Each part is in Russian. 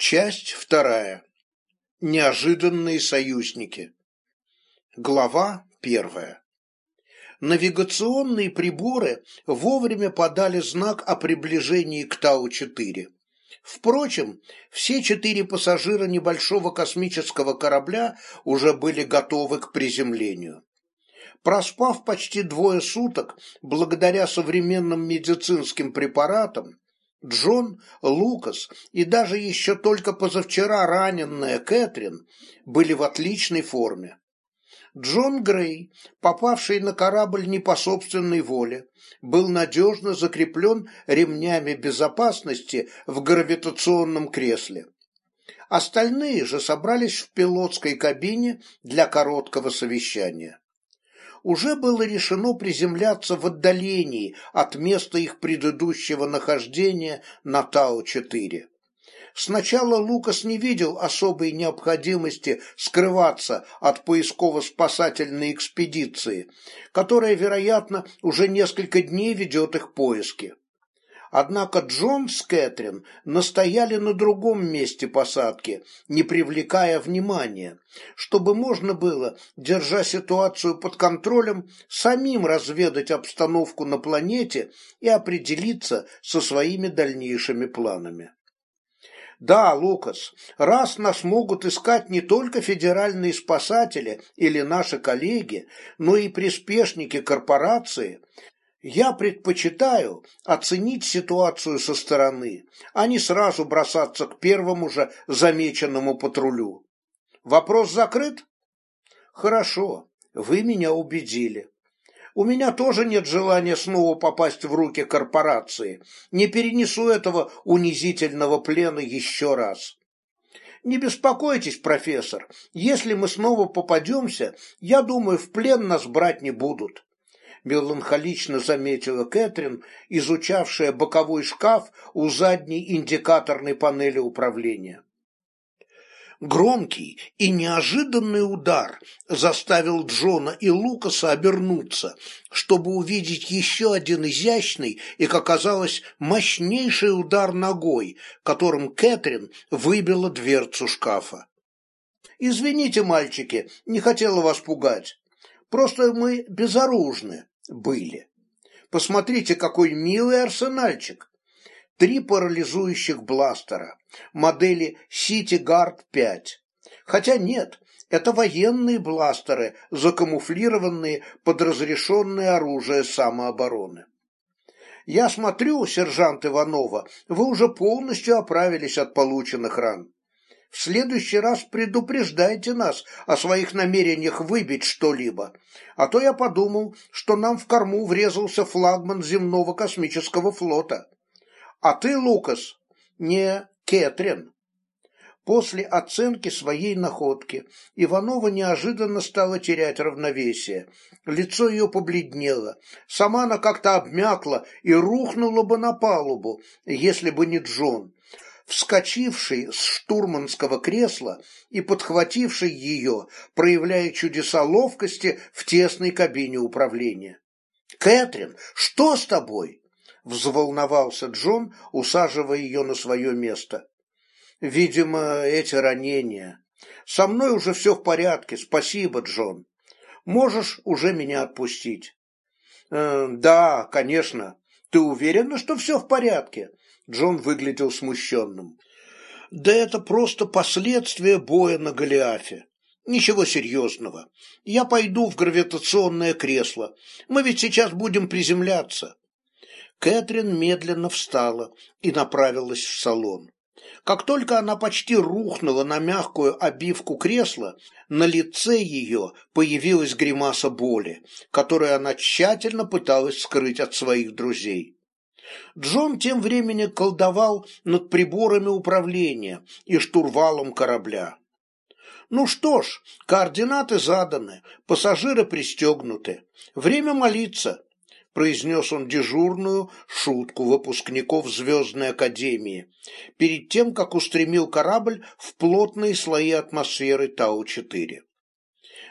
Часть вторая. Неожиданные союзники. Глава первая. Навигационные приборы вовремя подали знак о приближении к Тау-4. Впрочем, все четыре пассажира небольшого космического корабля уже были готовы к приземлению. Проспав почти двое суток, благодаря современным медицинским препаратам, Джон, Лукас и даже еще только позавчера раненная Кэтрин были в отличной форме. Джон Грей, попавший на корабль не по собственной воле, был надежно закреплен ремнями безопасности в гравитационном кресле. Остальные же собрались в пилотской кабине для короткого совещания уже было решено приземляться в отдалении от места их предыдущего нахождения на Тау-4. Сначала Лукас не видел особой необходимости скрываться от поисково-спасательной экспедиции, которая, вероятно, уже несколько дней ведет их поиски. Однако Джон с Кэтрин настояли на другом месте посадки, не привлекая внимания, чтобы можно было, держа ситуацию под контролем, самим разведать обстановку на планете и определиться со своими дальнейшими планами. Да, Лукас, раз нас могут искать не только федеральные спасатели или наши коллеги, но и приспешники корпорации, я предпочитаю оценить ситуацию со стороны, а не сразу бросаться к первому же замеченному патрулю. Вопрос закрыт? Хорошо, вы меня убедили. У меня тоже нет желания снова попасть в руки корпорации. Не перенесу этого унизительного плена еще раз. Не беспокойтесь, профессор. Если мы снова попадемся, я думаю, в плен нас брать не будут меланхолично заметила Кэтрин, изучавшая боковой шкаф у задней индикаторной панели управления. Громкий и неожиданный удар заставил Джона и Лукаса обернуться, чтобы увидеть еще один изящный и, как оказалось, мощнейший удар ногой, которым Кэтрин выбила дверцу шкафа. «Извините, мальчики, не хотела вас пугать. Просто мы безоружны были. Посмотрите, какой милый арсенальчик. Три парализующих бластера, модели City Guard 5. Хотя нет, это военные бластеры, закамуфлированные под разрешенное оружие самообороны. Я смотрю, сержант Иванова, вы уже полностью оправились от полученных ран. В следующий раз предупреждайте нас о своих намерениях выбить что-либо, а то я подумал, что нам в корму врезался флагман земного космического флота. А ты, Лукас, не Кэтрин. После оценки своей находки Иванова неожиданно стала терять равновесие. Лицо ее побледнело. Сама она как-то обмякла и рухнула бы на палубу, если бы не Джон вскочивший с штурманского кресла и подхвативший ее, проявляя чудеса ловкости в тесной кабине управления. «Кэтрин, что с тобой?» – взволновался Джон, усаживая ее на свое место. «Видимо, эти ранения. Со мной уже все в порядке, спасибо, Джон. Можешь уже меня отпустить». «Э, «Да, конечно. Ты уверена, что все в порядке?» Джон выглядел смущенным. «Да это просто последствия боя на Голиафе. Ничего серьезного. Я пойду в гравитационное кресло. Мы ведь сейчас будем приземляться». Кэтрин медленно встала и направилась в салон. Как только она почти рухнула на мягкую обивку кресла, на лице ее появилась гримаса боли, которую она тщательно пыталась скрыть от своих друзей. Джон тем временем колдовал над приборами управления и штурвалом корабля. Ну что ж, координаты заданы, пассажиры пристегнуты. Время молиться, произнес он дежурную шутку выпускников Звездной Академии, перед тем, как устремил корабль в плотные слои атмосферы Тау-4.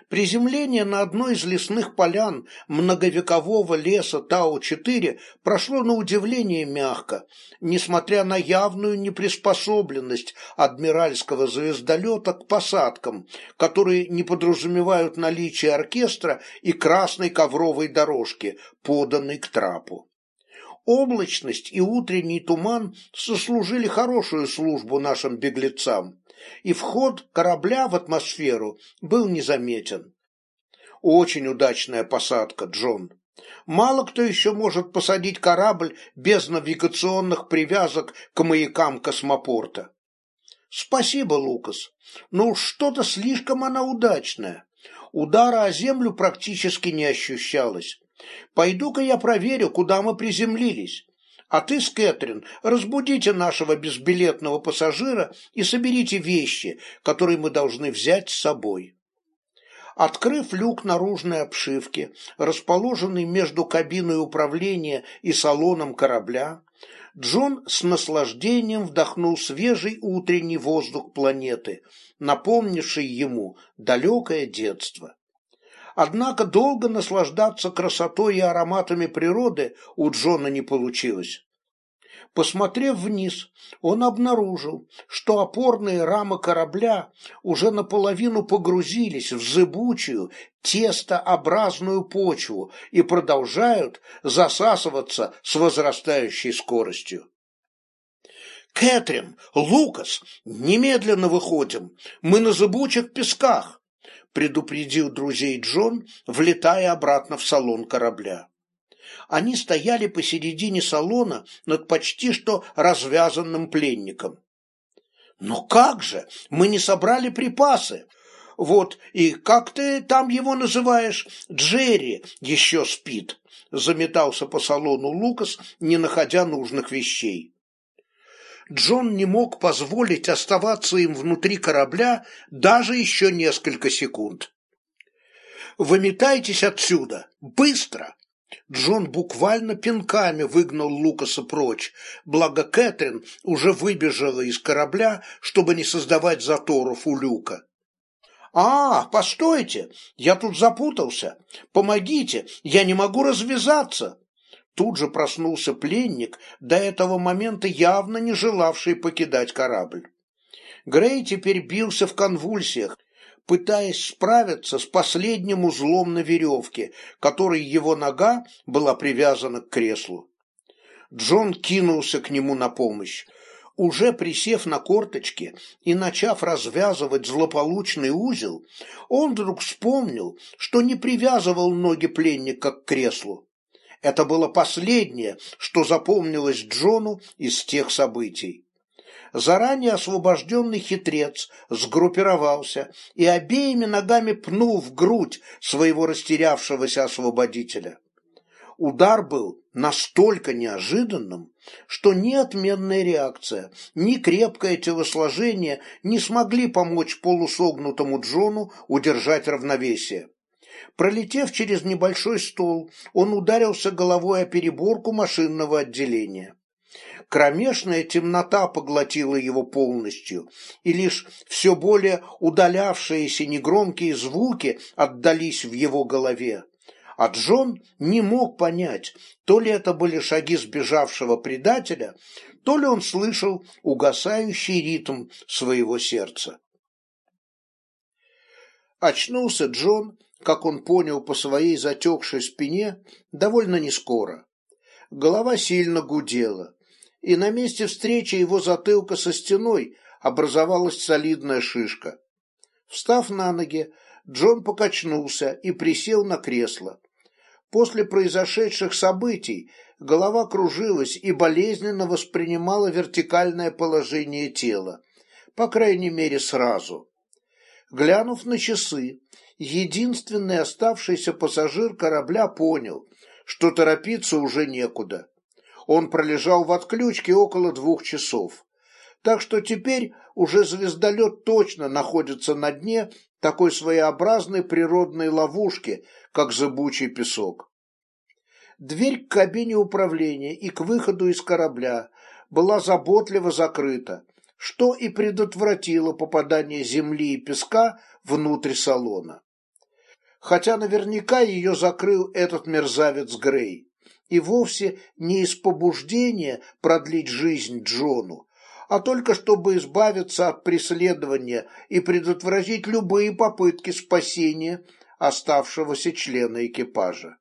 Приземление на одной из лесных полян многовекового леса Тау-4 прошло на удивление мягко, несмотря на явную неприспособленность адмиральского звездолета к посадкам, которые не подразумевают наличие оркестра и красной ковровой дорожки, поданной к трапу. Облачность и утренний туман сослужили хорошую службу нашим беглецам, и вход корабля в атмосферу был незаметен. Очень удачная посадка, Джон. Мало кто еще может посадить корабль без навигационных привязок к маякам космопорта. Спасибо, Лукас, но что-то слишком она удачная. Удара о землю практически не ощущалось. Пойду-ка я проверю, куда мы приземлились. А ты с разбудите нашего безбилетного пассажира и соберите вещи, которые мы должны взять с собой. Открыв люк наружной обшивки, расположенный между кабиной управления и салоном корабля, Джон с наслаждением вдохнул свежий утренний воздух планеты, напомнивший ему далекое детство. Однако долго наслаждаться красотой и ароматами природы у Джона не получилось. Посмотрев вниз, он обнаружил, что опорные рамы корабля уже наполовину погрузились в зыбучую, тестообразную почву и продолжают засасываться с возрастающей скоростью. «Кэтрин, Лукас, немедленно выходим! Мы на зыбучих песках!» Предупредил друзей Джон, влетая обратно в салон корабля. Они стояли посередине салона над почти что развязанным пленником. «Но как же? Мы не собрали припасы!» Вот, и как ты там его называешь? Джерри еще спит. Заметался по салону Лукас, не находя нужных вещей. Джон не мог позволить оставаться им внутри корабля даже еще несколько секунд. «Выметайтесь отсюда! Быстро!» Джон буквально пинками выгнал Лукаса прочь, благо Кэтрин уже выбежала из корабля, чтобы не создавать заторов у люка. «А, постойте, я тут запутался. Помогите, я не могу развязаться!» Тут же проснулся пленник, до этого момента явно не желавший покидать корабль. Грей теперь бился в конвульсиях, пытаясь справиться с последним узлом на веревке, которой его нога была привязана к креслу. Джон кинулся к нему на помощь. Уже присев на корточки и начав развязывать злополучный узел, он вдруг вспомнил, что не привязывал ноги пленника к креслу. Это было последнее, что запомнилось Джону из тех событий. Заранее освобожденный хитрец сгруппировался и обеими ногами пнул в грудь своего растерявшегося освободителя. Удар был настолько неожиданным, что ни отменная реакция, ни крепкое телосложение не смогли помочь полусогнутому Джону удержать равновесие. Пролетев через небольшой стол, он ударился головой о переборку машинного отделения. Кромешная темнота поглотила его полностью, и лишь все более удалявшиеся негромкие звуки отдались в его голове. А Джон не мог понять, то ли это были шаги сбежавшего предателя, то ли он слышал угасающий ритм своего сердца. Очнулся Джон как он понял по своей затекшей спине, довольно нескоро. Голова сильно гудела, и на месте встречи его затылка со стеной образовалась солидная шишка. Встав на ноги, Джон покачнулся и присел на кресло. После произошедших событий голова кружилась и болезненно воспринимала вертикальное положение тела, по крайней мере сразу. Глянув на часы, единственный оставшийся пассажир корабля понял, что торопиться уже некуда. Он пролежал в отключке около двух часов. Так что теперь уже звездолет точно находится на дне такой своеобразной природной ловушки, как зыбучий песок. Дверь к кабине управления и к выходу из корабля была заботливо закрыта, что и предотвратило попадание земли и песка внутрь салона. Хотя наверняка ее закрыл этот мерзавец Грей, и вовсе не из побуждения продлить жизнь Джону, а только чтобы избавиться от преследования и предотвратить любые попытки спасения оставшегося члена экипажа.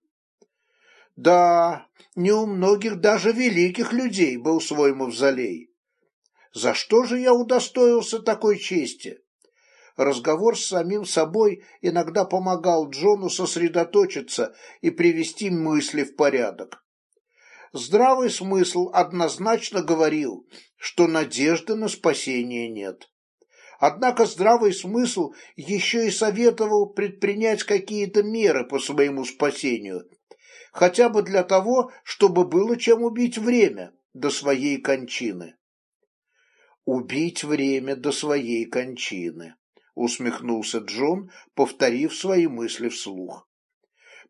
Да, не у многих даже великих людей был свой мавзолей. За что же я удостоился такой чести? Разговор с самим собой иногда помогал Джону сосредоточиться и привести мысли в порядок. Здравый смысл однозначно говорил, что надежды на спасение нет. Однако здравый смысл еще и советовал предпринять какие-то меры по своему спасению, хотя бы для того, чтобы было чем убить время до своей кончины. Убить время до своей кончины усмехнулся Джон, повторив свои мысли вслух.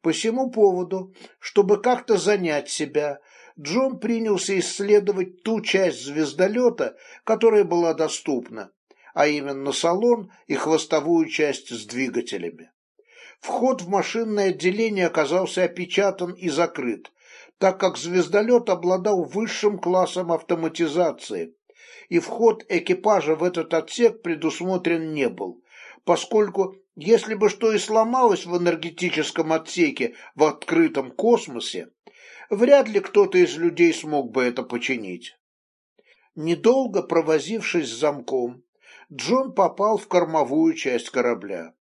По всему поводу, чтобы как-то занять себя, Джон принялся исследовать ту часть звездолета, которая была доступна, а именно салон и хвостовую часть с двигателями. Вход в машинное отделение оказался опечатан и закрыт, так как звездолет обладал высшим классом автоматизации, и вход экипажа в этот отсек предусмотрен не был, поскольку если бы что и сломалось в энергетическом отсеке в открытом космосе, вряд ли кто-то из людей смог бы это починить. Недолго провозившись с замком, Джон попал в кормовую часть корабля.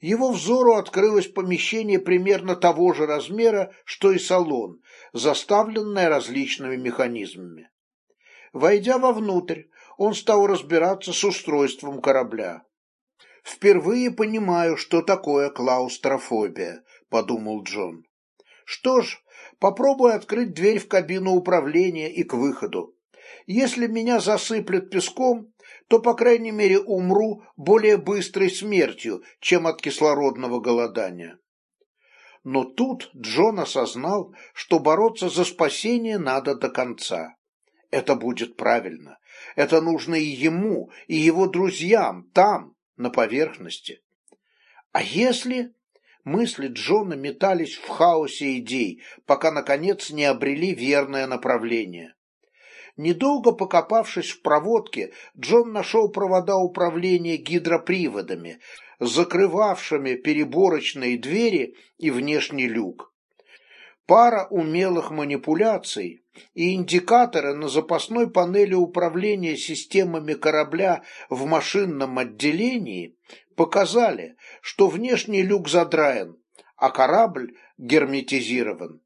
Его взору открылось помещение примерно того же размера, что и салон, заставленное различными механизмами. Войдя вовнутрь, он стал разбираться с устройством корабля. «Впервые понимаю, что такое клаустрофобия», — подумал Джон. «Что ж, попробую открыть дверь в кабину управления и к выходу. Если меня засыплет песком, то, по крайней мере, умру более быстрой смертью, чем от кислородного голодания». Но тут Джон осознал, что бороться за спасение надо до конца. Это будет правильно. Это нужно и ему, и его друзьям там, на поверхности. А если... Мысли Джона метались в хаосе идей, пока, наконец, не обрели верное направление. Недолго покопавшись в проводке, Джон нашел провода управления гидроприводами, закрывавшими переборочные двери и внешний люк. Пара умелых манипуляций и индикаторы на запасной панели управления системами корабля в машинном отделении показали, что внешний люк задраен, а корабль герметизирован.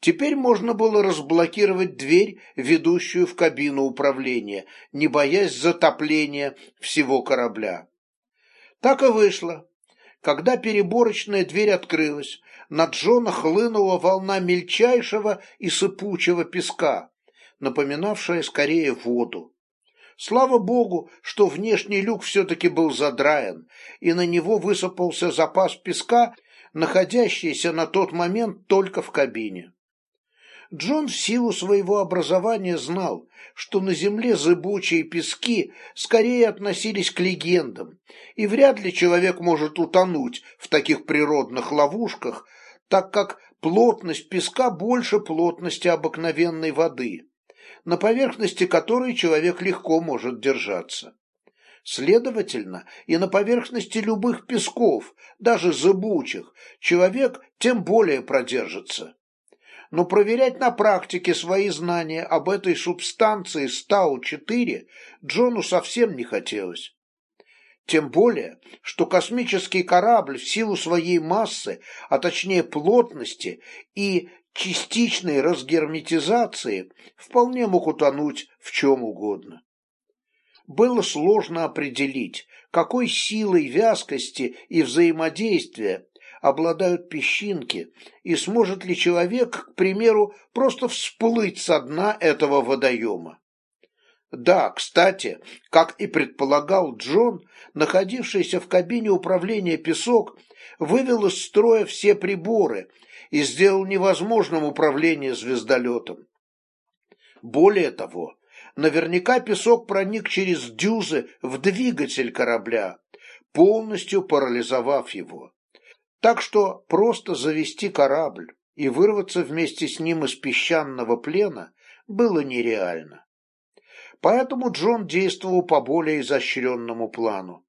Теперь можно было разблокировать дверь, ведущую в кабину управления, не боясь затопления всего корабля. Так и вышло. Когда переборочная дверь открылась, на Джона хлынула волна мельчайшего и сыпучего песка, напоминавшая скорее воду. Слава богу, что внешний люк все-таки был задраен, и на него высыпался запас песка, находящийся на тот момент только в кабине. Джон в силу своего образования знал, что на земле зыбучие пески скорее относились к легендам, и вряд ли человек может утонуть в таких природных ловушках, так как плотность песка больше плотности обыкновенной воды, на поверхности которой человек легко может держаться. Следовательно, и на поверхности любых песков, даже зыбучих, человек тем более продержится. Но проверять на практике свои знания об этой субстанции Стау-4 Джону совсем не хотелось. Тем более, что космический корабль в силу своей массы, а точнее плотности и частичной разгерметизации, вполне мог утонуть в чем угодно. Было сложно определить, какой силой вязкости и взаимодействия обладают песчинки, и сможет ли человек, к примеру, просто всплыть со дна этого водоема. Да, кстати, как и предполагал Джон, находившийся в кабине управления песок вывел из строя все приборы и сделал невозможным управление звездолетом. Более того, наверняка песок проник через дюзы в двигатель корабля, полностью парализовав его. Так что просто завести корабль и вырваться вместе с ним из песчаного плена было нереально. Поэтому Джон действовал по более изощренному плану.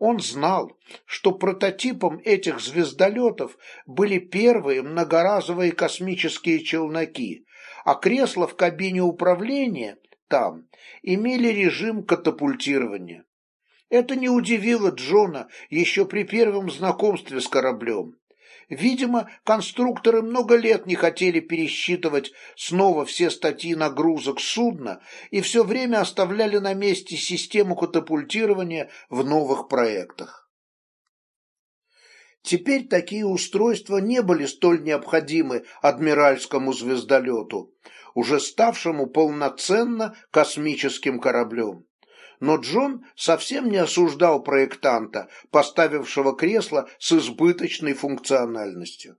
Он знал, что прототипом этих звездолетов были первые многоразовые космические челноки, а кресла в кабине управления там имели режим катапультирования. Это не удивило Джона еще при первом знакомстве с кораблем. Видимо, конструкторы много лет не хотели пересчитывать снова все статьи нагрузок судна и все время оставляли на месте систему катапультирования в новых проектах. Теперь такие устройства не были столь необходимы адмиральскому звездолету, уже ставшему полноценно космическим кораблем но Джон совсем не осуждал проектанта, поставившего кресло с избыточной функциональностью.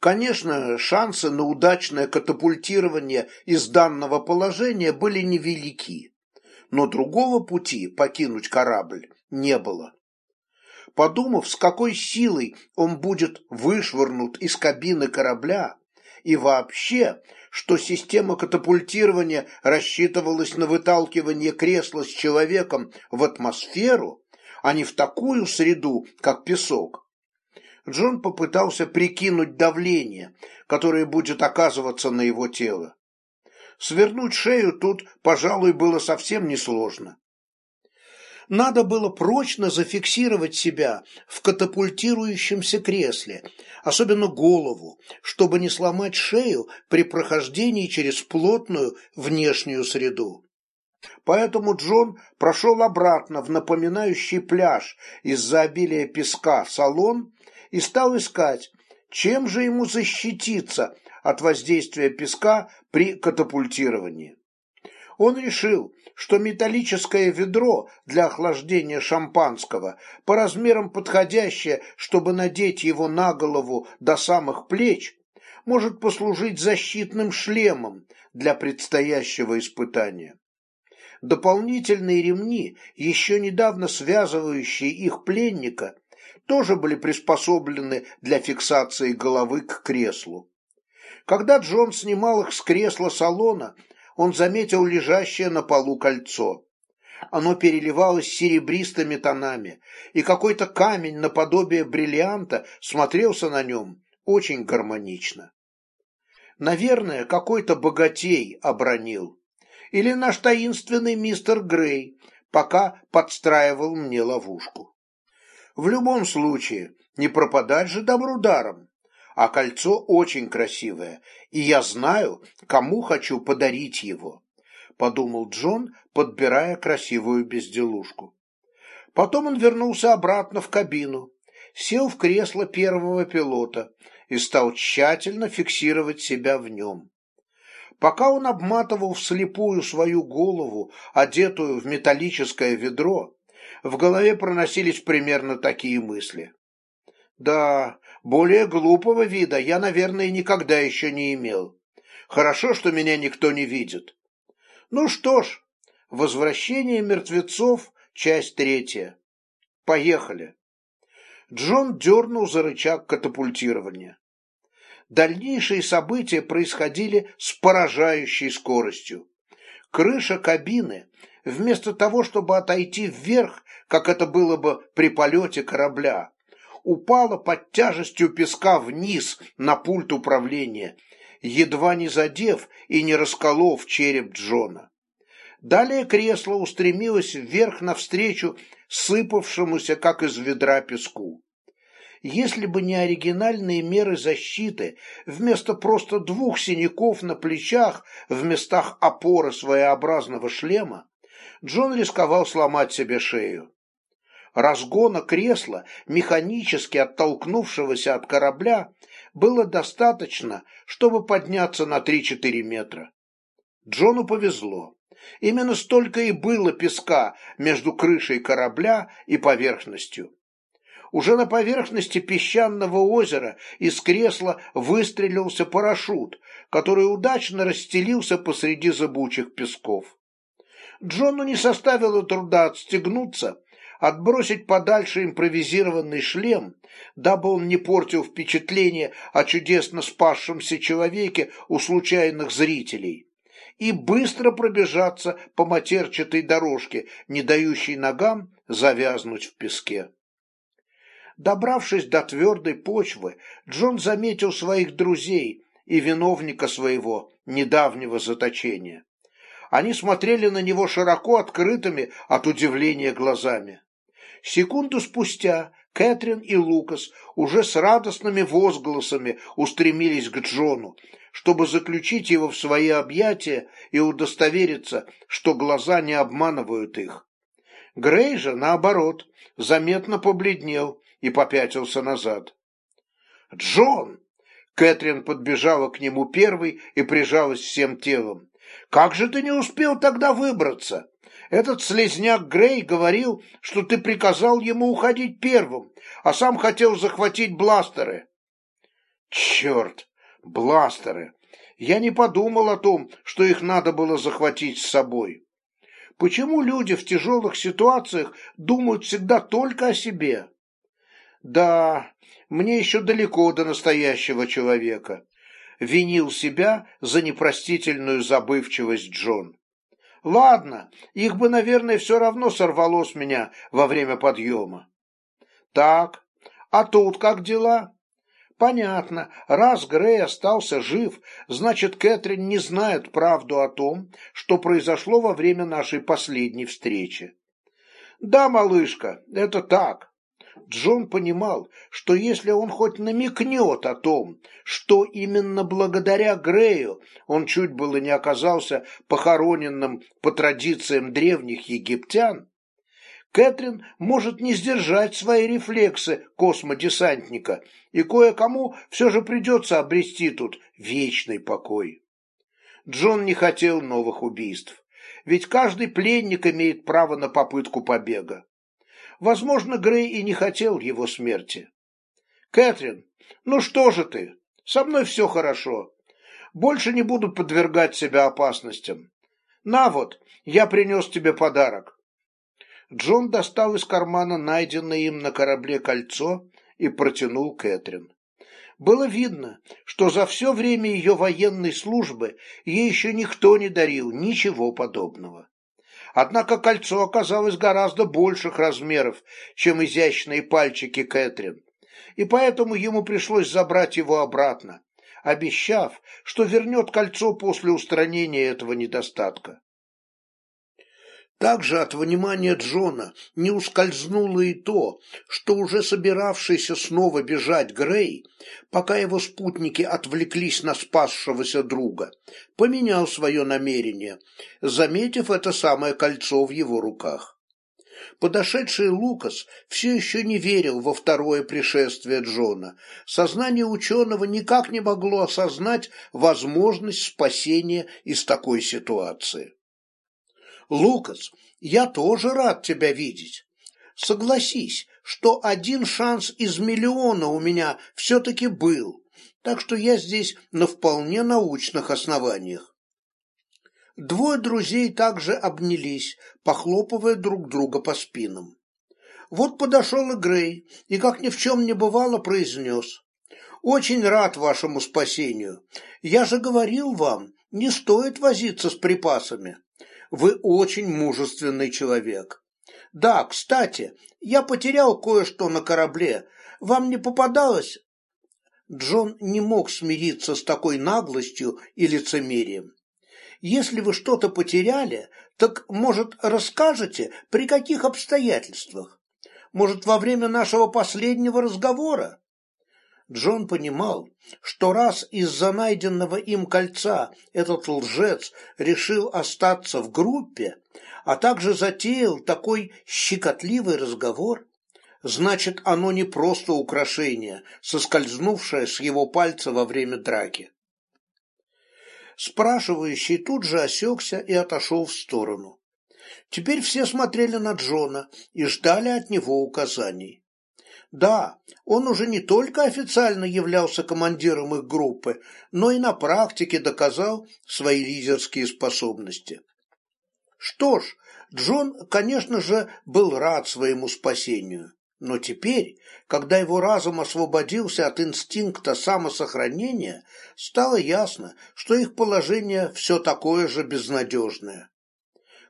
Конечно, шансы на удачное катапультирование из данного положения были невелики, но другого пути покинуть корабль не было. Подумав, с какой силой он будет вышвырнут из кабины корабля, и вообще, что система катапультирования рассчитывалась на выталкивание кресла с человеком в атмосферу, а не в такую среду, как песок. Джон попытался прикинуть давление, которое будет оказываться на его тело. Свернуть шею тут, пожалуй, было совсем несложно. Надо было прочно зафиксировать себя в катапультирующемся кресле, особенно голову, чтобы не сломать шею при прохождении через плотную внешнюю среду. Поэтому Джон прошел обратно в напоминающий пляж из-за обилия песка салон и стал искать, чем же ему защититься от воздействия песка при катапультировании. Он решил, что металлическое ведро для охлаждения шампанского, по размерам подходящее, чтобы надеть его на голову до самых плеч, может послужить защитным шлемом для предстоящего испытания. Дополнительные ремни, еще недавно связывающие их пленника, тоже были приспособлены для фиксации головы к креслу. Когда Джон снимал их с кресла салона, он заметил лежащее на полу кольцо. Оно переливалось серебристыми тонами, и какой-то камень наподобие бриллианта смотрелся на нем очень гармонично. Наверное, какой-то богатей обронил. Или наш таинственный мистер Грей, пока подстраивал мне ловушку. В любом случае, не пропадать же добру даром а кольцо очень красивое, и я знаю, кому хочу подарить его», — подумал Джон, подбирая красивую безделушку. Потом он вернулся обратно в кабину, сел в кресло первого пилота и стал тщательно фиксировать себя в нем. Пока он обматывал вслепую свою голову, одетую в металлическое ведро, в голове проносились примерно такие мысли. Да, более глупого вида я, наверное, никогда еще не имел. Хорошо, что меня никто не видит. Ну что ж, возвращение мертвецов, часть третья. Поехали. Джон дернул за рычаг катапультирования. Дальнейшие события происходили с поражающей скоростью. Крыша кабины, вместо того, чтобы отойти вверх, как это было бы при полете корабля, упала под тяжестью песка вниз на пульт управления, едва не задев и не расколов череп Джона. Далее кресло устремилось вверх навстречу сыпавшемуся, как из ведра, песку. Если бы не оригинальные меры защиты, вместо просто двух синяков на плечах в местах опоры своеобразного шлема, Джон рисковал сломать себе шею разгона кресла, механически оттолкнувшегося от корабля, было достаточно, чтобы подняться на 3-4 метра. Джону повезло. Именно столько и было песка между крышей корабля и поверхностью. Уже на поверхности песчаного озера из кресла выстрелился парашют, который удачно расстелился посреди зыбучих песков. Джону не составило труда отстегнуться отбросить подальше импровизированный шлем, дабы он не портил впечатление о чудесно спасшемся человеке у случайных зрителей, и быстро пробежаться по матерчатой дорожке, не дающей ногам завязнуть в песке. Добравшись до твердой почвы, Джон заметил своих друзей и виновника своего недавнего заточения. Они смотрели на него широко открытыми от удивления глазами. Секунду спустя Кэтрин и Лукас уже с радостными возгласами устремились к Джону, чтобы заключить его в свои объятия и удостовериться, что глаза не обманывают их. Грей же, наоборот, заметно побледнел и попятился назад. «Джон!» Кэтрин подбежала к нему первой и прижалась всем телом. «Как же ты не успел тогда выбраться? Этот слезняк Грей говорил, что ты приказал ему уходить первым, а сам хотел захватить бластеры». «Черт! Бластеры! Я не подумал о том, что их надо было захватить с собой. Почему люди в тяжелых ситуациях думают всегда только о себе?» Да, мне еще далеко до настоящего человека. Винил себя за непростительную забывчивость Джон. Ладно, их бы, наверное, все равно сорвало с меня во время подъема. Так, а тут как дела? Понятно, раз Грей остался жив, значит, Кэтрин не знает правду о том, что произошло во время нашей последней встречи. Да, малышка, это так. Джон понимал, что если он хоть намекнет о том, что именно благодаря Грею он чуть было не оказался похороненным по традициям древних египтян, Кэтрин может не сдержать свои рефлексы космодесантника, и кое-кому все же придется обрести тут вечный покой. Джон не хотел новых убийств, ведь каждый пленник имеет право на попытку побега. Возможно, Грей и не хотел его смерти. «Кэтрин, ну что же ты? Со мной все хорошо. Больше не буду подвергать себя опасностям. На вот, я принес тебе подарок». Джон достал из кармана найденное им на корабле кольцо и протянул Кэтрин. Было видно, что за все время ее военной службы ей еще никто не дарил ничего подобного. Однако кольцо оказалось гораздо больших размеров, чем изящные пальчики Кэтрин, и поэтому ему пришлось забрать его обратно, обещав, что вернет кольцо после устранения этого недостатка. Также от внимания Джона не ускользнуло и то, что уже собиравшийся снова бежать Грей, пока его спутники отвлеклись на спасшегося друга, поменял свое намерение, заметив это самое кольцо в его руках. Подошедший Лукас все еще не верил во второе пришествие Джона. Сознание ученого никак не могло осознать возможность спасения из такой ситуации. Лукас, я тоже рад тебя видеть. Согласись, что один шанс из миллиона у меня все-таки был, так что я здесь на вполне научных основаниях. Двое друзей также обнялись, похлопывая друг друга по спинам. Вот подошел и Грей, и, как ни в чем не бывало, произнес. «Очень рад вашему спасению. Я же говорил вам, не стоит возиться с припасами. Вы очень мужественный человек. Да, кстати, я потерял кое-что на корабле. Вам не попадалось? Джон не мог смириться с такой наглостью и лицемерием. Если вы что-то потеряли, так, может, расскажете, при каких обстоятельствах? Может, во время нашего последнего разговора? Джон понимал, что раз из-за найденного им кольца этот лжец решил остаться в группе, а также затеял такой щекотливый разговор, значит, оно не просто украшение, соскользнувшее с его пальца во время драки. Спрашивающий тут же осекся и отошел в сторону. Теперь все смотрели на Джона и ждали от него указаний. Да, он уже не только официально являлся командиром их группы, но и на практике доказал свои лидерские способности. Что ж, Джон, конечно же, был рад своему спасению. Но теперь, когда его разум освободился от инстинкта самосохранения, стало ясно, что их положение все такое же безнадежное.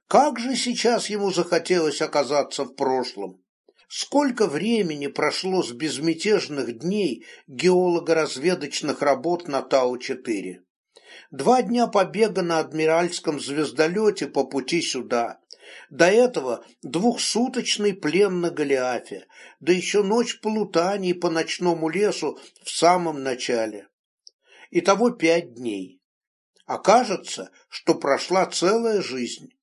Как же сейчас ему захотелось оказаться в прошлом? Сколько времени прошло с безмятежных дней геолого-разведочных работ на Тау-4? Два дня побега на адмиральском звездолете по пути сюда. До этого двухсуточный плен на Голиафе, да еще ночь полутаний по ночному лесу в самом начале. Итого пять дней. Окажется, что прошла целая жизнь.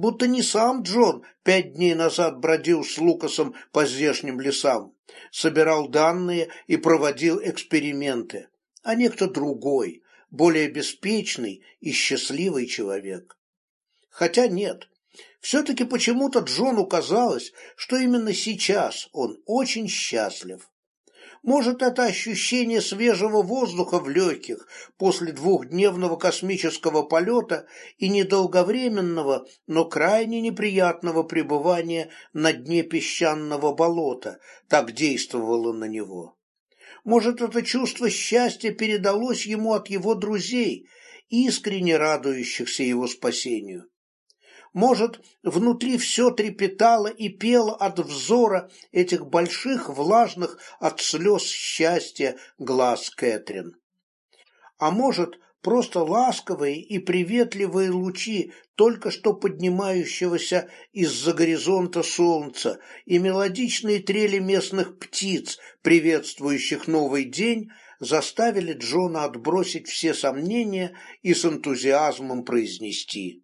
Будто не сам Джон пять дней назад бродил с Лукасом по здешним лесам, собирал данные и проводил эксперименты, а некто другой, более беспечный и счастливый человек. Хотя нет, все-таки почему-то Джону казалось, что именно сейчас он очень счастлив. Может, это ощущение свежего воздуха в легких после двухдневного космического полета и недолговременного, но крайне неприятного пребывания на дне песчаного болота так действовало на него. Может, это чувство счастья передалось ему от его друзей, искренне радующихся его спасению. Может, внутри все трепетало и пело от взора этих больших, влажных от слез счастья глаз Кэтрин. А может, просто ласковые и приветливые лучи только что поднимающегося из-за горизонта солнца и мелодичные трели местных птиц, приветствующих новый день, заставили Джона отбросить все сомнения и с энтузиазмом произнести.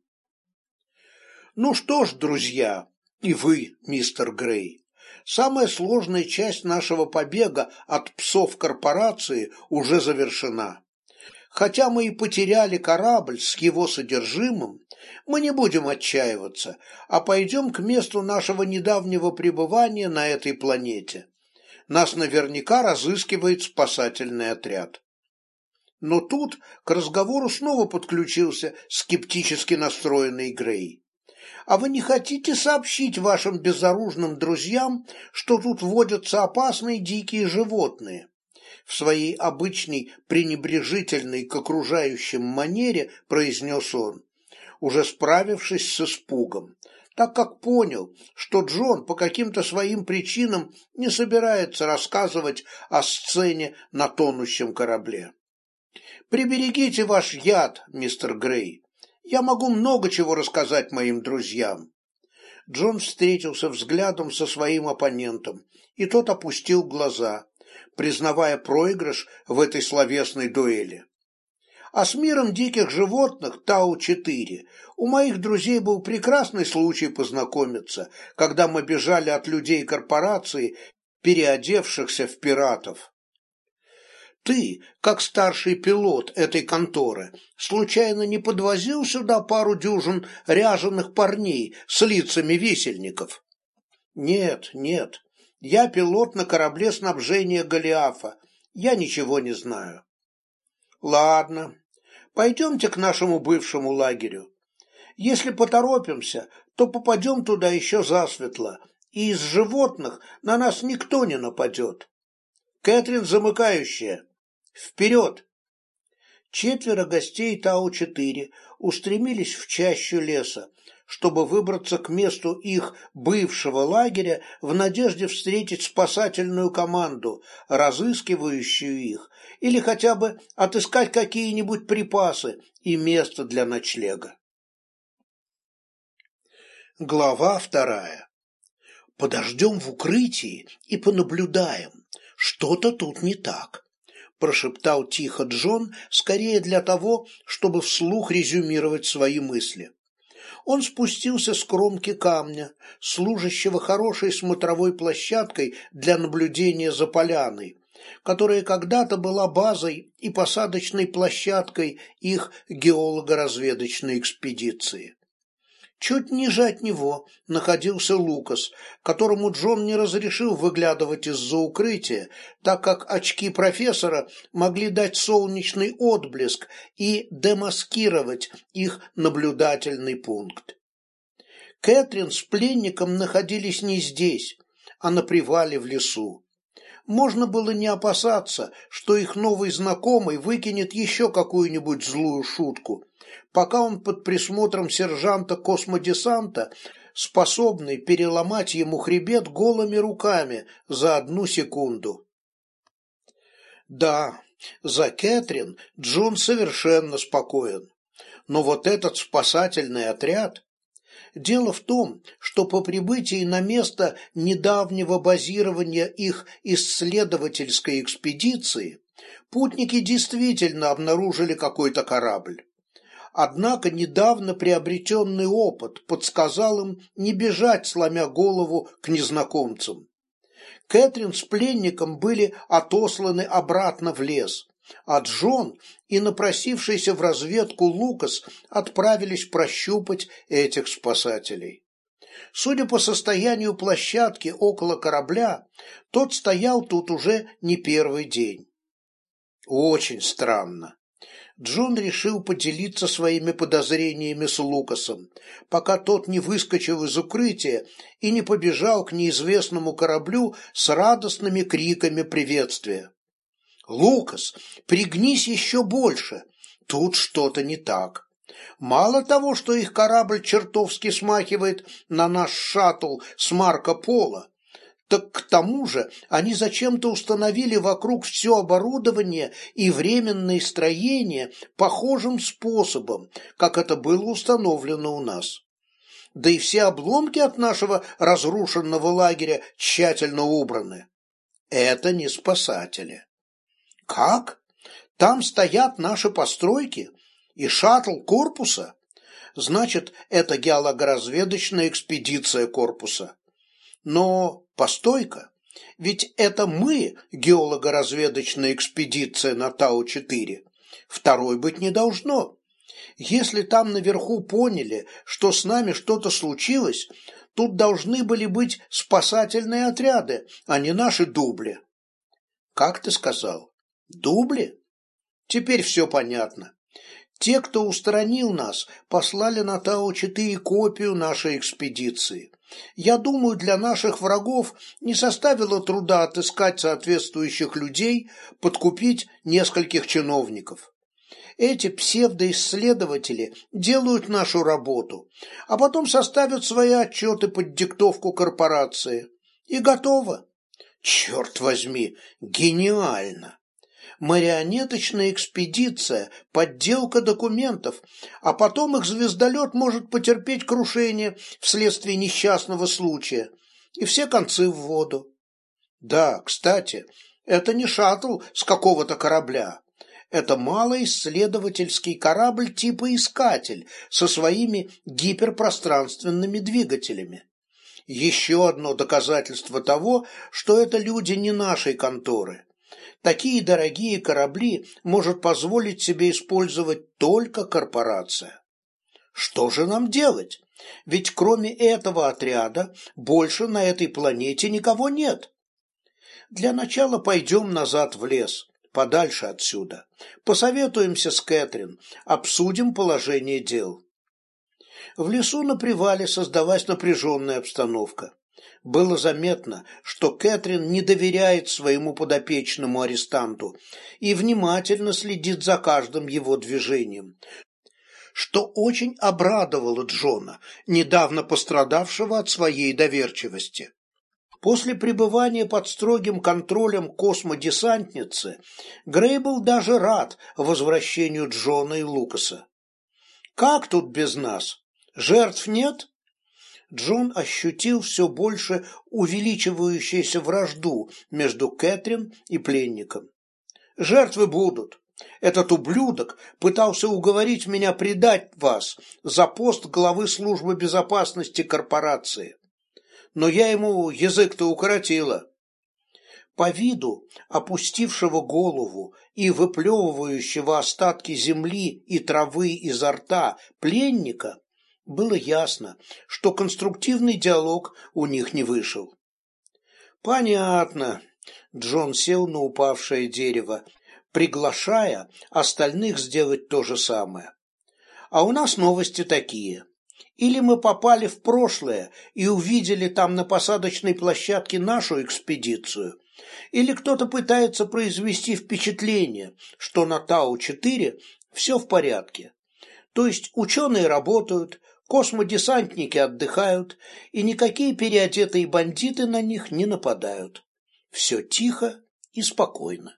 Ну что ж, друзья, и вы, мистер Грей, самая сложная часть нашего побега от псов корпорации уже завершена. Хотя мы и потеряли корабль с его содержимым, мы не будем отчаиваться, а пойдем к месту нашего недавнего пребывания на этой планете. Нас наверняка разыскивает спасательный отряд. Но тут к разговору снова подключился скептически настроенный Грей. А вы не хотите сообщить вашим безоружным друзьям, что тут водятся опасные дикие животные? В своей обычной пренебрежительной к окружающим манере произнес он, уже справившись с испугом, так как понял, что Джон по каким-то своим причинам не собирается рассказывать о сцене на тонущем корабле. «Приберегите ваш яд, мистер Грей. Я могу много чего рассказать моим друзьям. Джон встретился взглядом со своим оппонентом, и тот опустил глаза, признавая проигрыш в этой словесной дуэли. А с миром диких животных Тау-4 у моих друзей был прекрасный случай познакомиться, когда мы бежали от людей корпорации, переодевшихся в пиратов. Ты, как старший пилот этой конторы, случайно не подвозил сюда пару дюжин ряженых парней с лицами висельников? Нет, нет. Я пилот на корабле снабжения Голиафа. Я ничего не знаю. Ладно, пойдемте к нашему бывшему лагерю. Если поторопимся, то попадем туда еще засветло, и из животных на нас никто не нападет. Кэтрин замыкающая. Вперед! Четверо гостей Тау-4 устремились в чащу леса, чтобы выбраться к месту их бывшего лагеря в надежде встретить спасательную команду, разыскивающую их, или хотя бы отыскать какие-нибудь припасы и место для ночлега. Глава вторая. Подождем в укрытии и понаблюдаем. Что-то тут не так прошептал тихо Джон, скорее для того, чтобы вслух резюмировать свои мысли. Он спустился с кромки камня, служащего хорошей смотровой площадкой для наблюдения за поляной, которая когда-то была базой и посадочной площадкой их геолого-разведочной экспедиции. Чуть ниже от него находился Лукас, которому Джон не разрешил выглядывать из-за укрытия, так как очки профессора могли дать солнечный отблеск и демаскировать их наблюдательный пункт. Кэтрин с пленником находились не здесь, а на привале в лесу. Можно было не опасаться, что их новый знакомый выкинет еще какую-нибудь злую шутку, пока он под присмотром сержанта космодесанта, способный переломать ему хребет голыми руками за одну секунду. Да, за Кэтрин Джон совершенно спокоен. Но вот этот спасательный отряд... Дело в том, что по прибытии на место недавнего базирования их исследовательской экспедиции путники действительно обнаружили какой-то корабль. Однако недавно приобретенный опыт подсказал им не бежать, сломя голову к незнакомцам. Кэтрин с пленником были отосланы обратно в лес, а Джон и напросившийся в разведку Лукас отправились прощупать этих спасателей. Судя по состоянию площадки около корабля, тот стоял тут уже не первый день. Очень странно. Джон решил поделиться своими подозрениями с Лукасом, пока тот не выскочил из укрытия и не побежал к неизвестному кораблю с радостными криками приветствия. «Лукас, пригнись еще больше! Тут что-то не так!» Мало того, что их корабль чертовски смахивает на наш шаттл с Марко Поло, так к тому же они зачем-то установили вокруг все оборудование и временные строения похожим способом, как это было установлено у нас. Да и все обломки от нашего разрушенного лагеря тщательно убраны. Это не спасатели. Как? Там стоят наши постройки и шаттл корпуса? Значит, это геологоразведочная экспедиция корпуса. Но постойка, ведь это мы геолого-разведочная экспедиция на Тау-4. Второй быть не должно. Если там наверху поняли, что с нами что-то случилось, тут должны были быть спасательные отряды, а не наши дубли. Как ты сказал? Дубли? Теперь все понятно. Те, кто устранил нас, послали на Тау-4 копию нашей экспедиции. Я думаю, для наших врагов не составило труда отыскать соответствующих людей, подкупить нескольких чиновников. Эти псевдоисследователи делают нашу работу, а потом составят свои отчеты под диктовку корпорации. И готово. Черт возьми, гениально! Марионеточная экспедиция, подделка документов, а потом их звездолет может потерпеть крушение вследствие несчастного случая, и все концы в воду. Да, кстати, это не шаттл с какого-то корабля. Это малоисследовательский корабль типа «Искатель» со своими гиперпространственными двигателями. Еще одно доказательство того, что это люди не нашей конторы. Такие дорогие корабли может позволить себе использовать только корпорация. Что же нам делать? Ведь кроме этого отряда больше на этой планете никого нет. Для начала пойдем назад в лес, подальше отсюда. Посоветуемся с Кэтрин, обсудим положение дел. В лесу на привале создалась напряженная обстановка. Было заметно, что Кэтрин не доверяет своему подопечному арестанту и внимательно следит за каждым его движением, что очень обрадовало Джона, недавно пострадавшего от своей доверчивости. После пребывания под строгим контролем космодесантницы Грей был даже рад возвращению Джона и Лукаса. «Как тут без нас? Жертв нет?» Джон ощутил все больше увеличивающуюся вражду между Кэтрин и пленником. «Жертвы будут. Этот ублюдок пытался уговорить меня предать вас за пост главы службы безопасности корпорации. Но я ему язык-то укоротила». По виду опустившего голову и выплевывающего остатки земли и травы изо рта пленника было ясно, что конструктивный диалог у них не вышел. «Понятно», — Джон сел на упавшее дерево, приглашая остальных сделать то же самое. «А у нас новости такие. Или мы попали в прошлое и увидели там на посадочной площадке нашу экспедицию, или кто-то пытается произвести впечатление, что на Тау-4 все в порядке. То есть ученые работают, космодесантники отдыхают, и никакие переодетые бандиты на них не нападают. Все тихо и спокойно.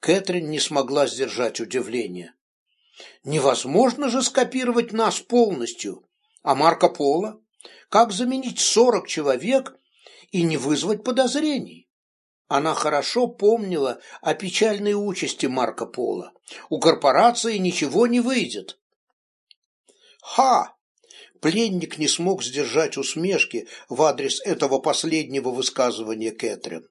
Кэтрин не смогла сдержать удивление. Невозможно же скопировать нас полностью. А Марко Поло? Как заменить сорок человек и не вызвать подозрений? Она хорошо помнила о печальной участи Марко Поло. У корпорации ничего не выйдет. Ха! Пленник не смог сдержать усмешки в адрес этого последнего высказывания Кэтрин.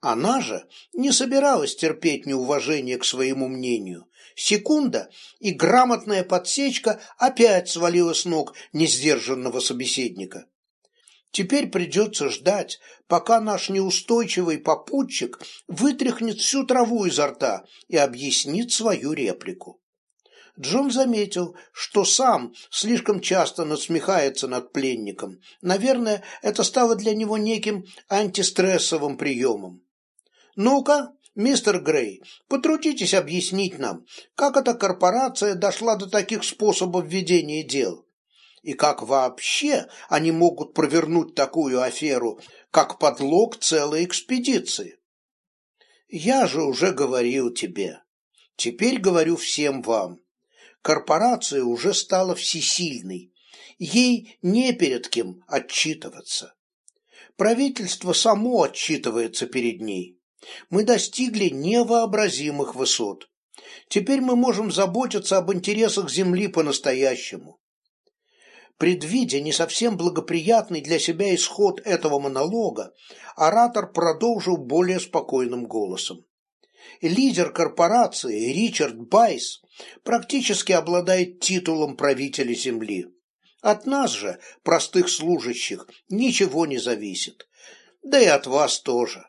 Она же не собиралась терпеть неуважение к своему мнению. Секунда, и грамотная подсечка опять свалила с ног несдержанного собеседника. Теперь придется ждать, пока наш неустойчивый попутчик вытряхнет всю траву изо рта и объяснит свою реплику. Джон заметил, что сам слишком часто насмехается над пленником. Наверное, это стало для него неким антистрессовым приемом. «Ну-ка, мистер Грей, потрудитесь объяснить нам, как эта корпорация дошла до таких способов ведения дел?» и как вообще они могут провернуть такую аферу, как подлог целой экспедиции. Я же уже говорил тебе. Теперь говорю всем вам. Корпорация уже стала всесильной. Ей не перед кем отчитываться. Правительство само отчитывается перед ней. Мы достигли невообразимых высот. Теперь мы можем заботиться об интересах Земли по-настоящему предвидя не совсем благоприятный для себя исход этого монолога, оратор продолжил более спокойным голосом. Лидер корпорации Ричард Байс практически обладает титулом правителя Земли. От нас же, простых служащих, ничего не зависит. Да и от вас тоже.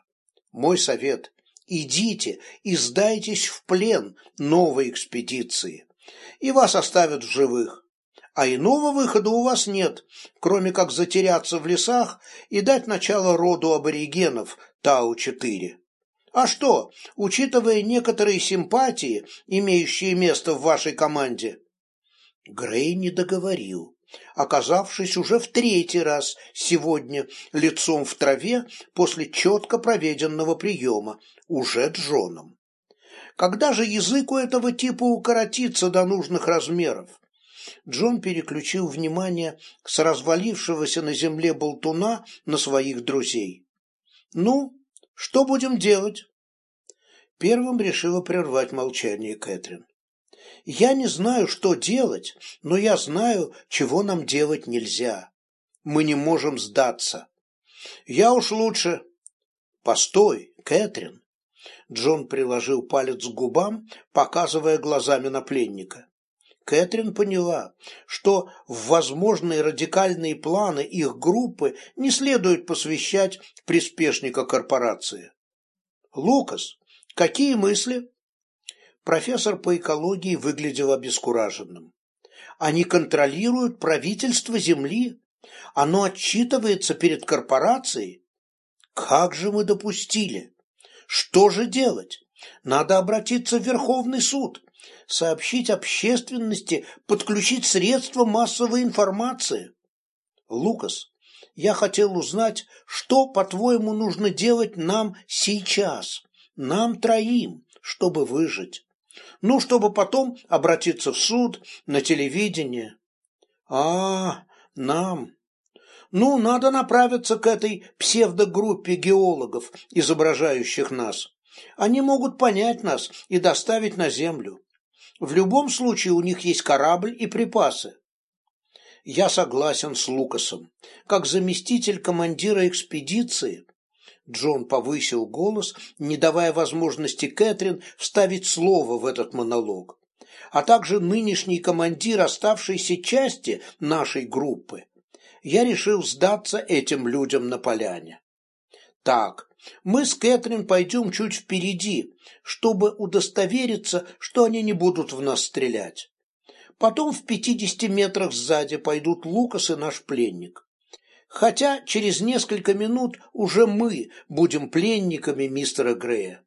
Мой совет – идите и сдайтесь в плен новой экспедиции, и вас оставят в живых а иного выхода у вас нет, кроме как затеряться в лесах и дать начало роду аборигенов Тау-4. А что, учитывая некоторые симпатии, имеющие место в вашей команде? Грей не договорил, оказавшись уже в третий раз сегодня лицом в траве после четко проведенного приема, уже Джоном. Когда же язык у этого типа укоротится до нужных размеров? Джон переключил внимание с развалившегося на земле болтуна на своих друзей. «Ну, что будем делать?» Первым решила прервать молчание Кэтрин. «Я не знаю, что делать, но я знаю, чего нам делать нельзя. Мы не можем сдаться. Я уж лучше...» «Постой, Кэтрин!» Джон приложил палец к губам, показывая глазами на пленника. Кэтрин поняла, что в возможные радикальные планы их группы не следует посвящать приспешника корпорации. «Лукас, какие мысли?» Профессор по экологии выглядел обескураженным. «Они контролируют правительство Земли. Оно отчитывается перед корпорацией. Как же мы допустили? Что же делать? Надо обратиться в Верховный суд» сообщить общественности, подключить средства массовой информации. Лукас, я хотел узнать, что, по-твоему, нужно делать нам сейчас, нам троим, чтобы выжить. Ну, чтобы потом обратиться в суд, на телевидение. А, нам. Ну, надо направиться к этой псевдогруппе геологов, изображающих нас. Они могут понять нас и доставить на Землю. В любом случае у них есть корабль и припасы. Я согласен с Лукасом. Как заместитель командира экспедиции, Джон повысил голос, не давая возможности Кэтрин вставить слово в этот монолог, а также нынешний командир оставшейся части нашей группы. Я решил сдаться этим людям на поляне. Так, мы с Кэтрин пойдем чуть впереди, чтобы удостовериться, что они не будут в нас стрелять. Потом в пятидесяти метрах сзади пойдут Лукас и наш пленник. Хотя через несколько минут уже мы будем пленниками мистера Грея.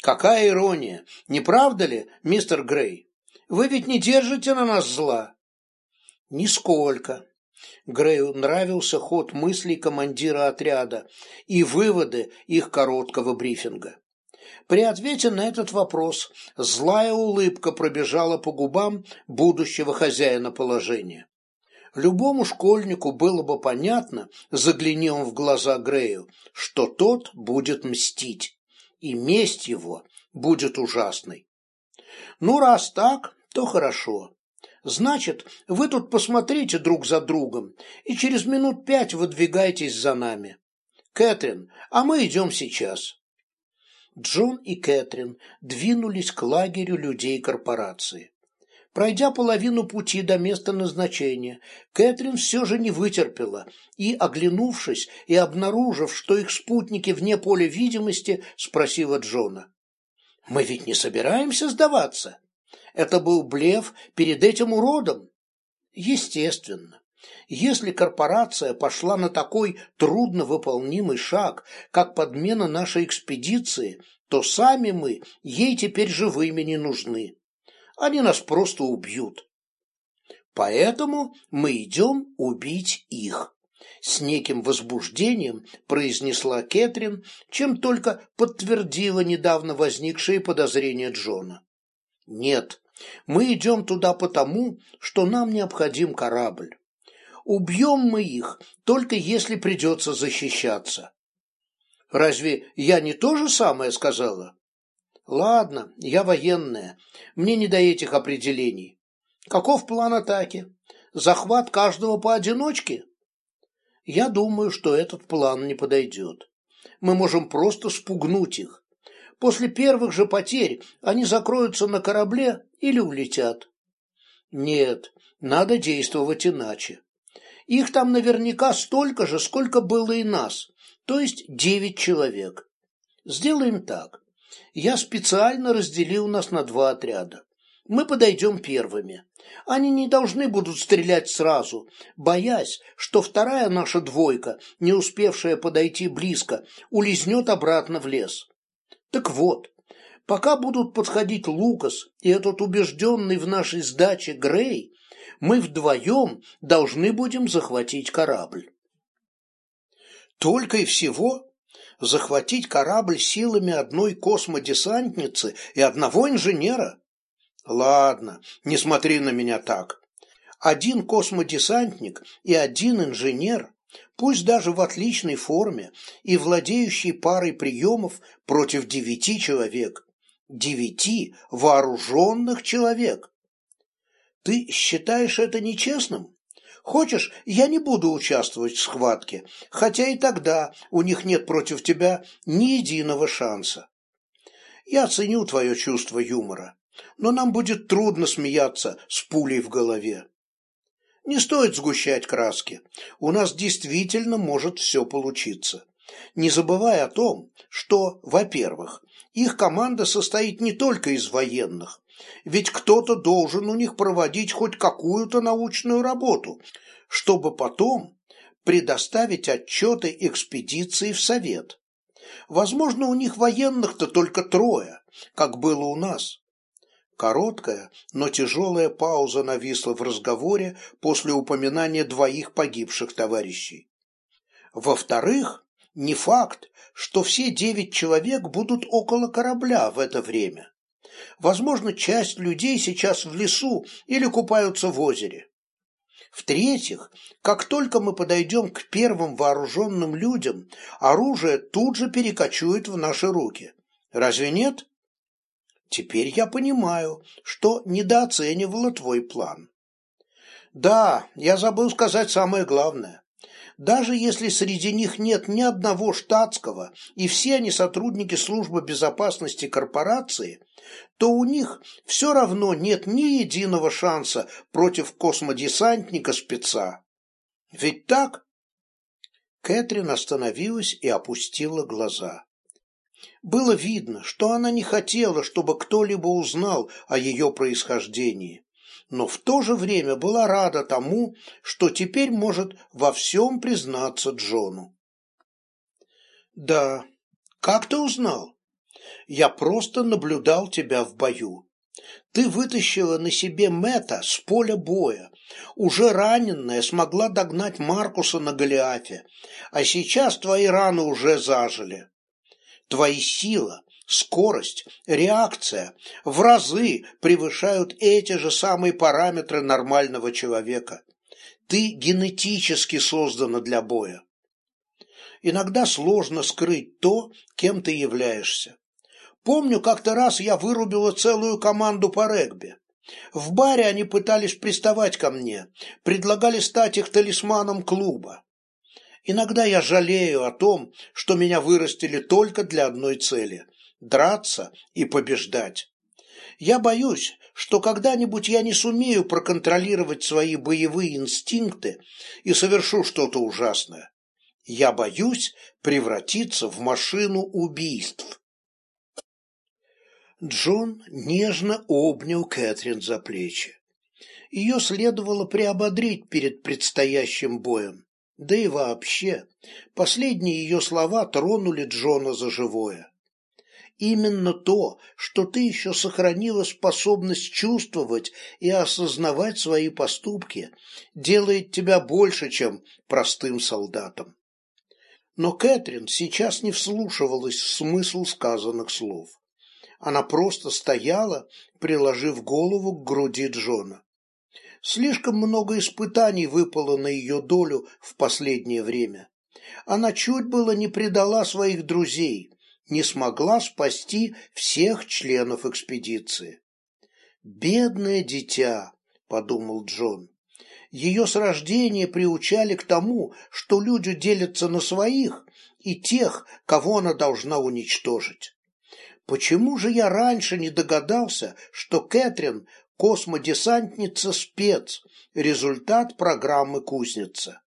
Какая ирония, не правда ли, мистер Грей? Вы ведь не держите на нас зла? Нисколько. Грею нравился ход мыслей командира отряда и выводы их короткого брифинга. При ответе на этот вопрос злая улыбка пробежала по губам будущего хозяина положения. Любому школьнику было бы понятно, загляни он в глаза Грею, что тот будет мстить, и месть его будет ужасной. Ну, раз так, то хорошо. Значит, вы тут посмотрите друг за другом и через минут пять выдвигайтесь за нами. Кэтрин, а мы идем сейчас. Джон и Кэтрин двинулись к лагерю людей корпорации. Пройдя половину пути до места назначения, Кэтрин все же не вытерпела и, оглянувшись и обнаружив, что их спутники вне поля видимости, спросила Джона. «Мы ведь не собираемся сдаваться? Это был блеф перед этим уродом?» «Естественно. Если корпорация пошла на такой трудновыполнимый шаг, как подмена нашей экспедиции, то сами мы ей теперь живыми не нужны. Они нас просто убьют. Поэтому мы идем убить их. С неким возбуждением произнесла Кэтрин, чем только подтвердила недавно возникшие подозрения Джона. Нет, мы идем туда потому, что нам необходим корабль. Убьем мы их, только если придется защищаться. Разве я не то же самое сказала? Ладно, я военная, мне не до этих определений. Каков план атаки? Захват каждого поодиночке? Я думаю, что этот план не подойдет. Мы можем просто спугнуть их. После первых же потерь они закроются на корабле или улетят. Нет, надо действовать иначе. Их там наверняка столько же, сколько было и нас, то есть девять человек. Сделаем так я специально разделил нас на два отряда. Мы подойдем первыми. Они не должны будут стрелять сразу, боясь, что вторая наша двойка, не успевшая подойти близко, улизнет обратно в лес. Так вот, пока будут подходить Лукас и этот убежденный в нашей сдаче Грей, мы вдвоем должны будем захватить корабль. Только и всего захватить корабль силами одной космодесантницы и одного инженера? Ладно, не смотри на меня так. Один космодесантник и один инженер, пусть даже в отличной форме и владеющий парой приемов против девяти человек. Девяти вооруженных человек. Ты считаешь это нечестным? Хочешь, я не буду участвовать в схватке, хотя и тогда у них нет против тебя ни единого шанса. Я ценю твое чувство юмора, но нам будет трудно смеяться с пулей в голове. Не стоит сгущать краски. У нас действительно может все получиться. Не забывай о том, что, во-первых, их команда состоит не только из военных, ведь кто-то должен у них проводить хоть какую-то научную работу, чтобы потом предоставить отчеты экспедиции в Совет. Возможно, у них военных-то только трое, как было у нас. Короткая, но тяжелая пауза нависла в разговоре после упоминания двоих погибших товарищей. Во-вторых, не факт, что все девять человек будут около корабля в это время. Возможно, часть людей сейчас в лесу или купаются в озере. В-третьих, как только мы подойдем к первым вооруженным людям, оружие тут же перекочует в наши руки. Разве нет? Теперь я понимаю, что недооценивала твой план. Да, я забыл сказать самое главное. Даже если среди них нет ни одного штатского, и все они сотрудники службы безопасности корпорации, то у них все равно нет ни единого шанса против космодесантника-спеца. Ведь так? Кэтрин остановилась и опустила глаза. Было видно, что она не хотела, чтобы кто-либо узнал о ее происхождении, но в то же время была рада тому, что теперь может во всем признаться Джону. «Да, как ты узнал? Я просто наблюдал тебя в бою. Ты вытащила на себе Мэтта с поля боя. Уже раненная смогла догнать Маркуса на Голиафе, а сейчас твои раны уже зажили. Твои сила, скорость, реакция в разы превышают эти же самые параметры нормального человека. Ты генетически создана для боя. Иногда сложно скрыть то, кем ты являешься. Помню, как-то раз я вырубила целую команду по регби. В баре они пытались приставать ко мне, предлагали стать их талисманом клуба. Иногда я жалею о том, что меня вырастили только для одной цели – драться и побеждать. Я боюсь, что когда-нибудь я не сумею проконтролировать свои боевые инстинкты и совершу что-то ужасное. Я боюсь превратиться в машину убийств. Джон нежно обнял Кэтрин за плечи. Ее следовало приободрить перед предстоящим боем. Да и вообще, последние ее слова тронули Джона за живое. Именно то, что ты еще сохранила способность чувствовать и осознавать свои поступки, делает тебя больше, чем простым солдатом. Но Кэтрин сейчас не вслушивалась в смысл сказанных слов. Она просто стояла, приложив голову к груди Джона. Слишком много испытаний выпало на ее долю в последнее время. Она чуть было не предала своих друзей, не смогла спасти всех членов экспедиции. «Бедное дитя», — подумал Джон. Ее с рождения приучали к тому, что люди делятся на своих и тех, кого она должна уничтожить. Почему же я раньше не догадался, что Кэтрин – космодесантница-спец, результат программы «Кузница»?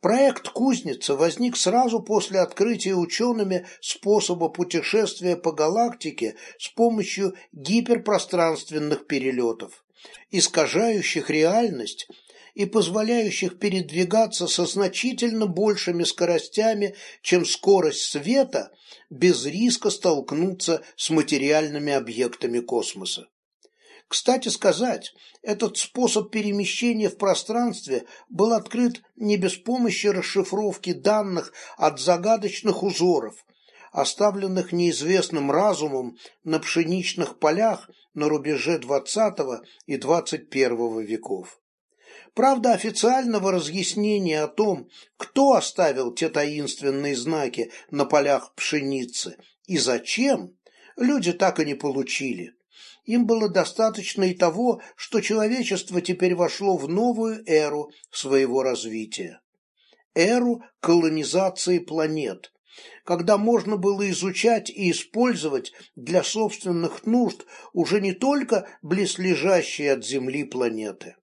Проект «Кузница» возник сразу после открытия учеными способа путешествия по галактике с помощью гиперпространственных перелетов, искажающих реальность и позволяющих передвигаться со значительно большими скоростями, чем скорость света, без риска столкнуться с материальными объектами космоса. Кстати сказать, этот способ перемещения в пространстве был открыт не без помощи расшифровки данных от загадочных узоров, оставленных неизвестным разумом на пшеничных полях на рубеже XX и XXI веков. Правда, официального разъяснения о том, кто оставил те таинственные знаки на полях пшеницы и зачем, люди так и не получили. Им было достаточно и того, что человечество теперь вошло в новую эру своего развития. Эру колонизации планет, когда можно было изучать и использовать для собственных нужд уже не только близлежащие от Земли планеты.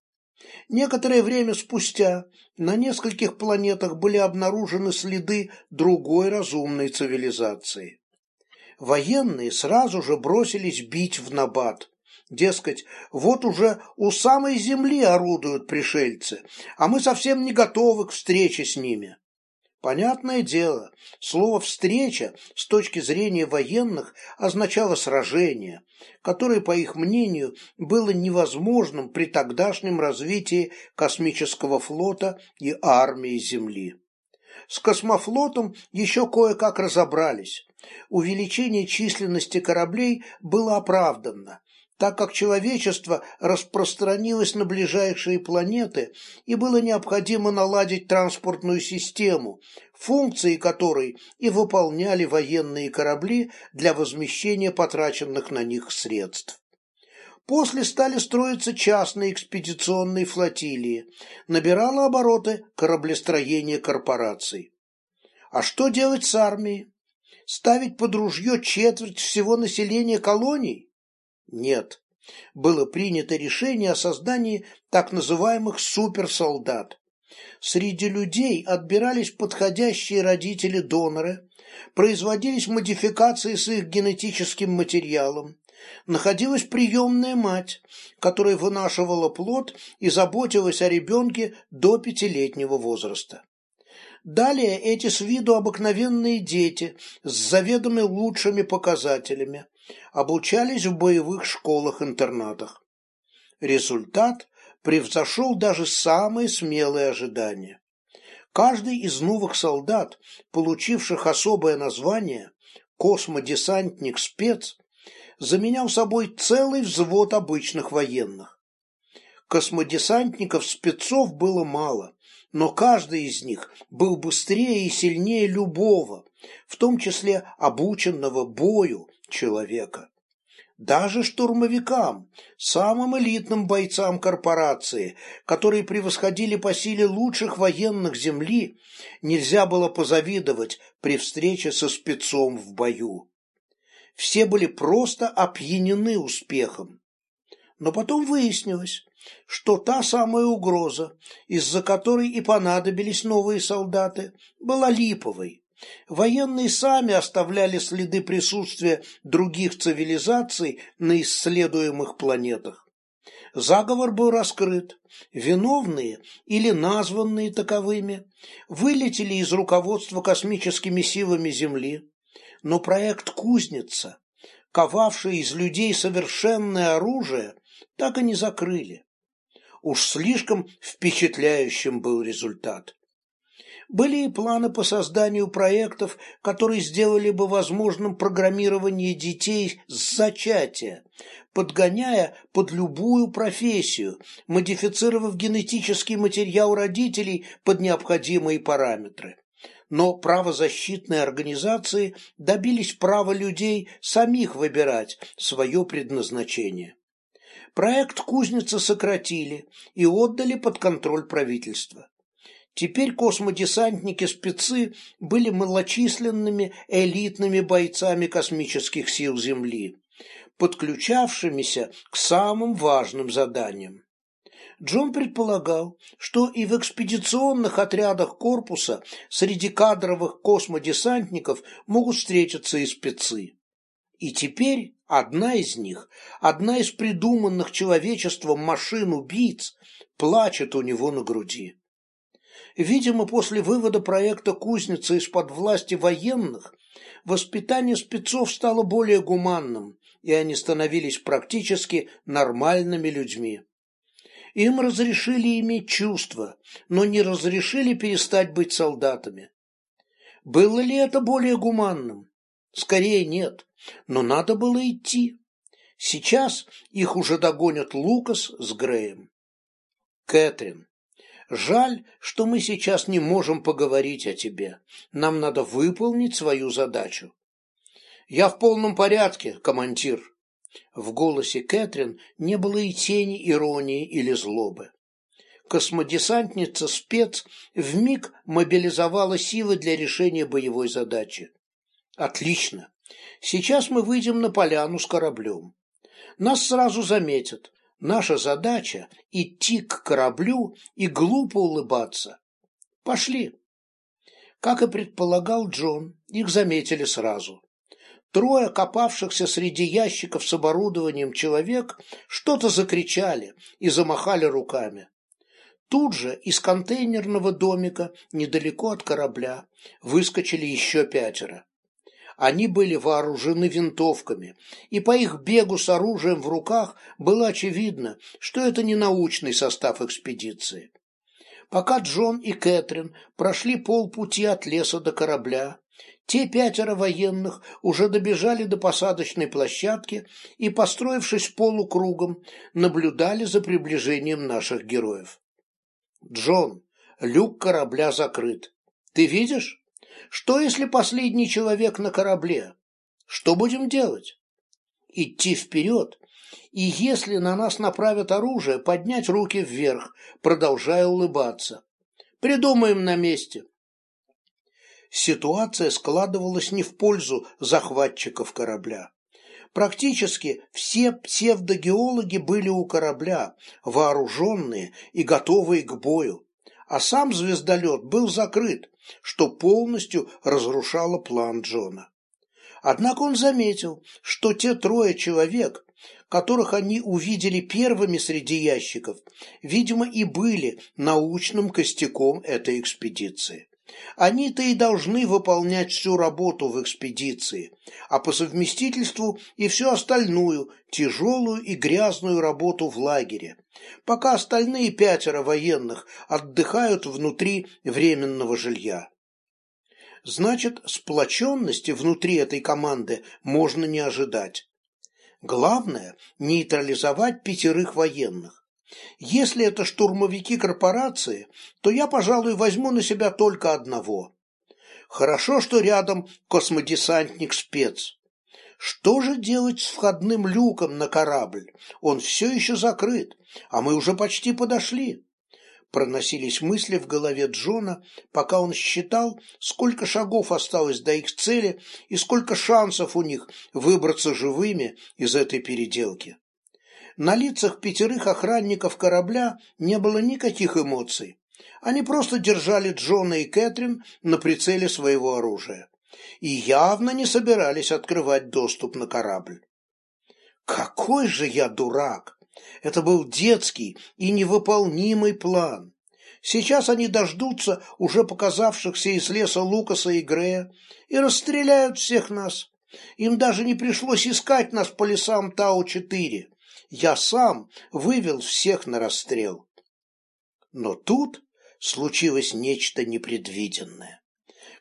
Некоторое время спустя на нескольких планетах были обнаружены следы другой разумной цивилизации. Военные сразу же бросились бить в набат. Дескать, вот уже у самой земли орудуют пришельцы, а мы совсем не готовы к встрече с ними. Понятное дело, слово «встреча» с точки зрения военных означало сражение, которое, по их мнению, было невозможным при тогдашнем развитии космического флота и армии Земли. С космофлотом еще кое-как разобрались. Увеличение численности кораблей было оправданно, так как человечество распространилось на ближайшие планеты и было необходимо наладить транспортную систему, функции которой и выполняли военные корабли для возмещения потраченных на них средств. После стали строиться частные экспедиционные флотилии, набирало обороты кораблестроение корпораций. А что делать с армией? Ставить под ружье четверть всего населения колоний? Нет. Было принято решение о создании так называемых суперсолдат. Среди людей отбирались подходящие родители-доноры, производились модификации с их генетическим материалом, находилась приемная мать, которая вынашивала плод и заботилась о ребенке до пятилетнего возраста. Далее эти с виду обыкновенные дети с заведомо лучшими показателями обучались в боевых школах-интернатах. Результат превзошел даже самые смелые ожидания. Каждый из новых солдат, получивших особое название «космодесантник-спец», заменял собой целый взвод обычных военных. Космодесантников-спецов было мало, но каждый из них был быстрее и сильнее любого, в том числе обученного бою человека. Даже штурмовикам, самым элитным бойцам корпорации, которые превосходили по силе лучших военных Земли, нельзя было позавидовать при встрече со спецом в бою. Все были просто опьянены успехом. Но потом выяснилось, что та самая угроза, из-за которой и понадобились новые солдаты, была липовой. Военные сами оставляли следы присутствия других цивилизаций на исследуемых планетах. Заговор был раскрыт. Виновные или названные таковыми вылетели из руководства космическими силами Земли, но проект «Кузница», ковавший из людей совершенное оружие, так и не закрыли. Уж слишком впечатляющим был результат. Были и планы по созданию проектов, которые сделали бы возможным программирование детей с зачатия, подгоняя под любую профессию, модифицировав генетический материал родителей под необходимые параметры но правозащитные организации добились права людей самих выбирать свое предназначение. Проект «Кузница» сократили и отдали под контроль правительства. Теперь космодесантники-спецы были малочисленными элитными бойцами космических сил Земли, подключавшимися к самым важным заданиям. Джон предполагал, что и в экспедиционных отрядах корпуса среди кадровых космодесантников могут встретиться и спецы. И теперь одна из них, одна из придуманных человечеством машин-убийц, плачет у него на груди. Видимо, после вывода проекта «Кузница» из-под власти военных, воспитание спецов стало более гуманным, и они становились практически нормальными людьми. Им разрешили иметь чувства, но не разрешили перестать быть солдатами. Было ли это более гуманным? Скорее нет, но надо было идти. Сейчас их уже догонят Лукас с Греем. Кэтрин, жаль, что мы сейчас не можем поговорить о тебе. Нам надо выполнить свою задачу. Я в полном порядке, командир. В голосе Кэтрин не было и тени иронии или злобы. Космодесантница-спец вмиг мобилизовала силы для решения боевой задачи. Отлично. Сейчас мы выйдем на поляну с кораблем. Нас сразу заметят. Наша задача – идти к кораблю и глупо улыбаться. Пошли. Как и предполагал Джон, их заметили сразу. Трое копавшихся среди ящиков с оборудованием человек что-то закричали и замахали руками. Тут же из контейнерного домика, недалеко от корабля, выскочили еще пятеро. Они были вооружены винтовками, и по их бегу с оружием в руках было очевидно, что это не научный состав экспедиции. Пока Джон и Кэтрин прошли полпути от леса до корабля, те пятеро военных уже добежали до посадочной площадки и, построившись полукругом, наблюдали за приближением наших героев. «Джон, люк корабля закрыт. Ты видишь? Что, если последний человек на корабле? Что будем делать? Идти вперед, и если на нас направят оружие, поднять руки вверх, продолжая улыбаться. Придумаем на месте» ситуация складывалась не в пользу захватчиков корабля. Практически все псевдогеологи были у корабля, вооруженные и готовые к бою, а сам звездолет был закрыт, что полностью разрушало план Джона. Однако он заметил, что те трое человек, которых они увидели первыми среди ящиков, видимо, и были научным костяком этой экспедиции. Они-то и должны выполнять всю работу в экспедиции, а по совместительству и всю остальную, тяжелую и грязную работу в лагере, пока остальные пятеро военных отдыхают внутри временного жилья. Значит, сплоченности внутри этой команды можно не ожидать. Главное – нейтрализовать пятерых военных. Если это штурмовики корпорации, то я, пожалуй, возьму на себя только одного. Хорошо, что рядом космодесантник-спец. Что же делать с входным люком на корабль? Он все еще закрыт, а мы уже почти подошли. Проносились мысли в голове Джона, пока он считал, сколько шагов осталось до их цели и сколько шансов у них выбраться живыми из этой переделки. На лицах пятерых охранников корабля не было никаких эмоций. Они просто держали Джона и Кэтрин на прицеле своего оружия и явно не собирались открывать доступ на корабль. Какой же я дурак! Это был детский и невыполнимый план. Сейчас они дождутся уже показавшихся из леса Лукаса и Грея и расстреляют всех нас. Им даже не пришлось искать нас по лесам Тау-4 я сам вывел всех на расстрел. Но тут случилось нечто непредвиденное.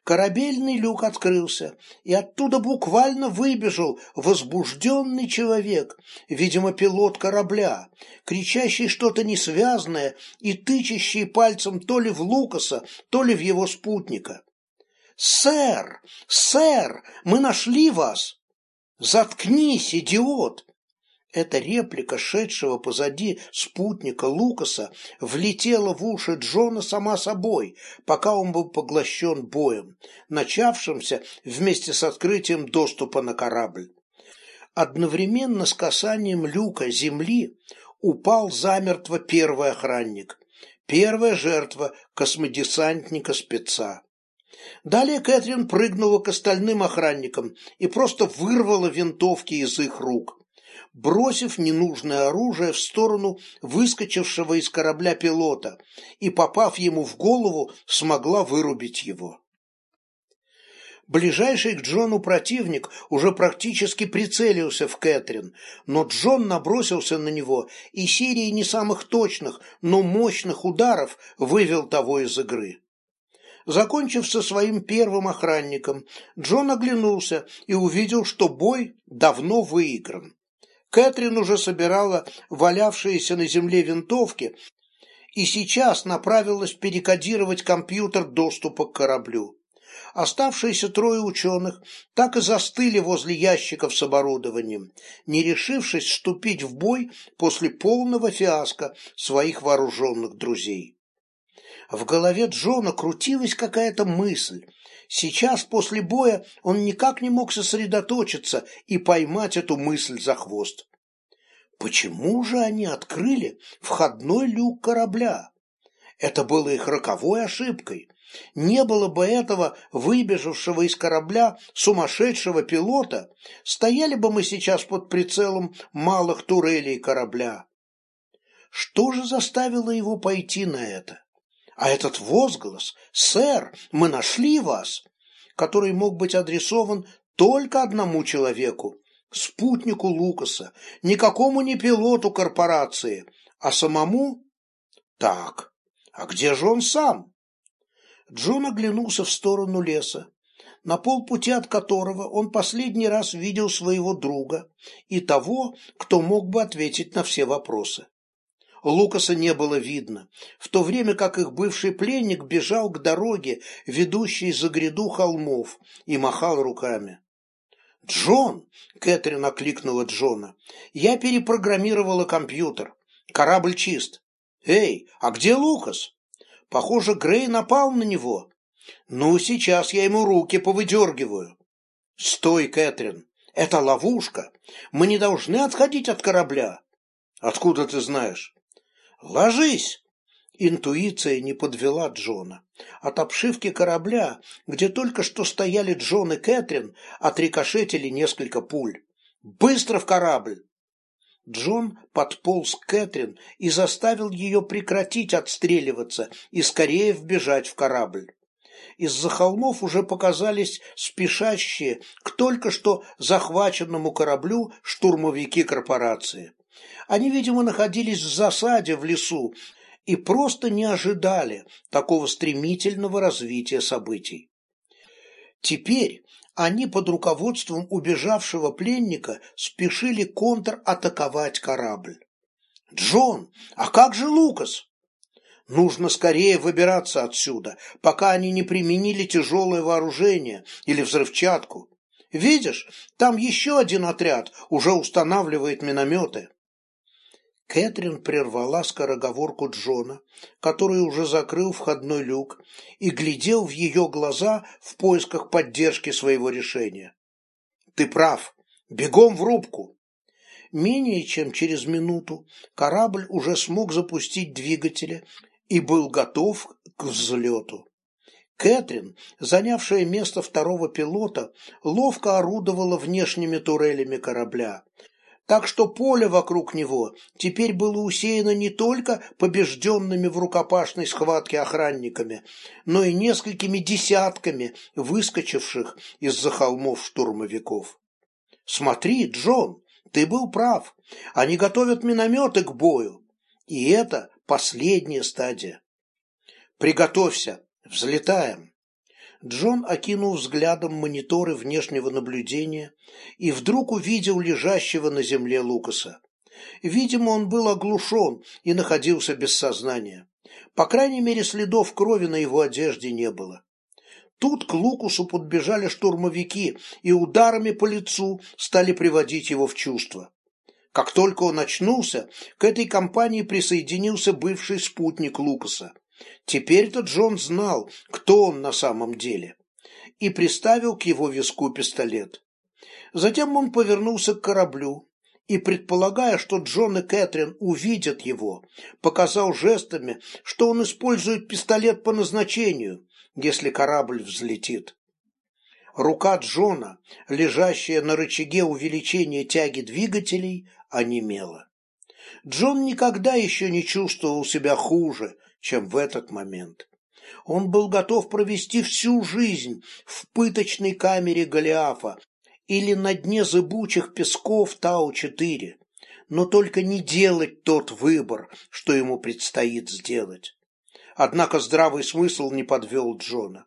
Корабельный люк открылся, и оттуда буквально выбежал возбужденный человек, видимо, пилот корабля, кричащий что-то несвязное и тычащий пальцем то ли в Лукаса, то ли в его спутника. «Сэр! Сэр! Мы нашли вас!» «Заткнись, идиот!» Эта реплика шедшего позади спутника Лукаса влетела в уши Джона сама собой, пока он был поглощен боем, начавшимся вместе с открытием доступа на корабль. Одновременно с касанием люка земли упал замертво первый охранник, первая жертва космодесантника-спеца. Далее Кэтрин прыгнула к остальным охранникам и просто вырвала винтовки из их рук бросив ненужное оружие в сторону выскочившего из корабля пилота и, попав ему в голову, смогла вырубить его. Ближайший к Джону противник уже практически прицелился в Кэтрин, но Джон набросился на него и серией не самых точных, но мощных ударов вывел того из игры. Закончив со своим первым охранником, Джон оглянулся и увидел, что бой давно выигран. Кэтрин уже собирала валявшиеся на земле винтовки и сейчас направилась перекодировать компьютер доступа к кораблю. Оставшиеся трое ученых так и застыли возле ящиков с оборудованием, не решившись вступить в бой после полного фиаско своих вооруженных друзей. В голове Джона крутилась какая-то мысль, Сейчас, после боя, он никак не мог сосредоточиться и поймать эту мысль за хвост. Почему же они открыли входной люк корабля? Это было их роковой ошибкой. Не было бы этого выбежавшего из корабля сумасшедшего пилота, стояли бы мы сейчас под прицелом малых турелей корабля. Что же заставило его пойти на это? А этот возглас «Сэр, мы нашли вас!» который мог быть адресован только одному человеку, спутнику Лукаса, никакому не пилоту корпорации, а самому? Так, а где же он сам? Джон оглянулся в сторону леса, на полпути от которого он последний раз видел своего друга и того, кто мог бы ответить на все вопросы. Лукаса не было видно, в то время как их бывший пленник бежал к дороге, ведущей за гряду холмов, и махал руками. «Джон!» — Кэтрин окликнула Джона. «Я перепрограммировала компьютер. Корабль чист. Эй, а где Лукас? Похоже, Грей напал на него. Ну, сейчас я ему руки повыдергиваю». «Стой, Кэтрин! Это ловушка. Мы не должны отходить от корабля». «Откуда ты знаешь?» «Ложись!» Интуиция не подвела Джона. От обшивки корабля, где только что стояли Джон и Кэтрин, отрикошетили несколько пуль. «Быстро в корабль!» Джон подполз к Кэтрин и заставил ее прекратить отстреливаться и скорее вбежать в корабль. Из-за холмов уже показались спешащие к только что захваченному кораблю штурмовики корпорации. Они, видимо, находились в засаде в лесу и просто не ожидали такого стремительного развития событий. Теперь они под руководством убежавшего пленника спешили контратаковать корабль. «Джон, а как же Лукас?» Нужно скорее выбираться отсюда, пока они не применили тяжелое вооружение или взрывчатку. Видишь, там еще один отряд уже устанавливает минометы. Кэтрин прервала скороговорку Джона, который уже закрыл входной люк, и глядел в ее глаза в поисках поддержки своего решения. «Ты прав. Бегом в рубку!» Менее чем через минуту корабль уже смог запустить двигатели и был готов к взлету. Кэтрин, занявшая место второго пилота, ловко орудовала внешними турелями корабля, так что поле вокруг него теперь было усеяно не только побежденными в рукопашной схватке охранниками, но и несколькими десятками выскочивших из-за холмов штурмовиков. «Смотри, Джон, ты был прав. Они готовят минометы к бою. И это последняя стадия. Приготовься, взлетаем. Джон окинул взглядом мониторы внешнего наблюдения и вдруг увидел лежащего на земле Лукаса. Видимо, он был оглушен и находился без сознания. По крайней мере, следов крови на его одежде не было. Тут к Лукусу подбежали штурмовики и ударами по лицу стали приводить его в чувство. Как только он очнулся, к этой компании присоединился бывший спутник Лукаса. Теперь-то Джон знал, кто он на самом деле, и приставил к его виску пистолет. Затем он повернулся к кораблю и, предполагая, что Джон и Кэтрин увидят его, показал жестами, что он использует пистолет по назначению, если корабль взлетит. Рука Джона, лежащая на рычаге увеличения тяги двигателей, онемела. Джон никогда еще не чувствовал себя хуже, чем в этот момент. Он был готов провести всю жизнь в пыточной камере Голиафа или на дне зыбучих песков Тау-4, но только не делать тот выбор, что ему предстоит сделать. Однако здравый смысл не подвел Джона.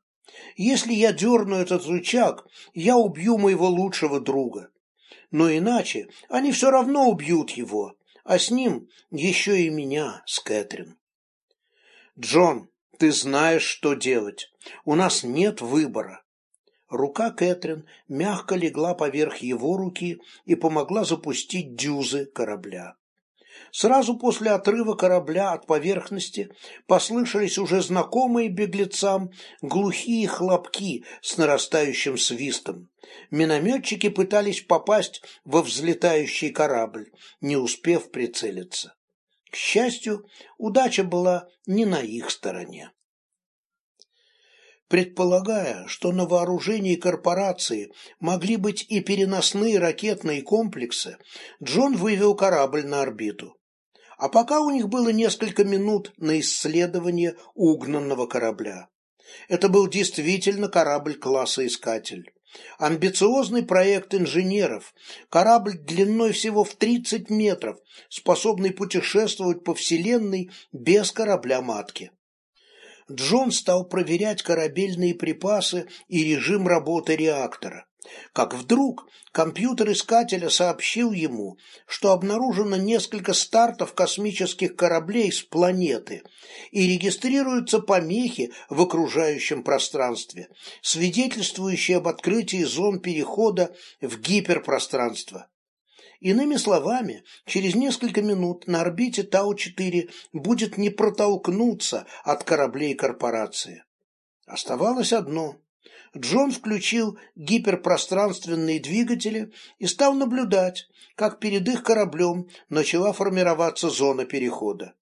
Если я дерну этот рычаг, я убью моего лучшего друга. Но иначе они все равно убьют его, а с ним еще и меня с Кэтрин. Джон, ты знаешь, что делать. У нас нет выбора. Рука Кэтрин мягко легла поверх его руки и помогла запустить дюзы корабля. Сразу после отрыва корабля от поверхности послышались уже знакомые беглецам глухие хлопки с нарастающим свистом. Минометчики пытались попасть во взлетающий корабль, не успев прицелиться. К счастью, удача была не на их стороне. Предполагая, что на вооружении корпорации могли быть и переносные ракетные комплексы, Джон вывел корабль на орбиту. А пока у них было несколько минут на исследование угнанного корабля. Это был действительно корабль класса «Искатель». Амбициозный проект инженеров, корабль длиной всего в 30 метров, способный путешествовать по Вселенной без корабля-матки. Джон стал проверять корабельные припасы и режим работы реактора как вдруг компьютер искателя сообщил ему, что обнаружено несколько стартов космических кораблей с планеты и регистрируются помехи в окружающем пространстве, свидетельствующие об открытии зон перехода в гиперпространство. Иными словами, через несколько минут на орбите Тау-4 будет не протолкнуться от кораблей корпорации. Оставалось одно Джон включил гиперпространственные двигатели и стал наблюдать, как перед их кораблем начала формироваться зона перехода.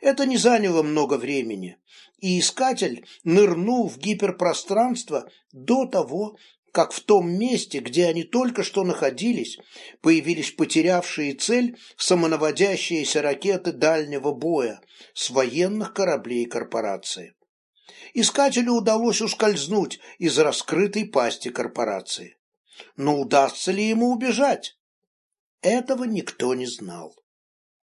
Это не заняло много времени, и искатель нырнул в гиперпространство до того, как в том месте, где они только что находились, появились потерявшие цель самонаводящиеся ракеты дальнего боя с военных кораблей корпорации. Искателю удалось ускользнуть из раскрытой пасти корпорации. Но удастся ли ему убежать? Этого никто не знал.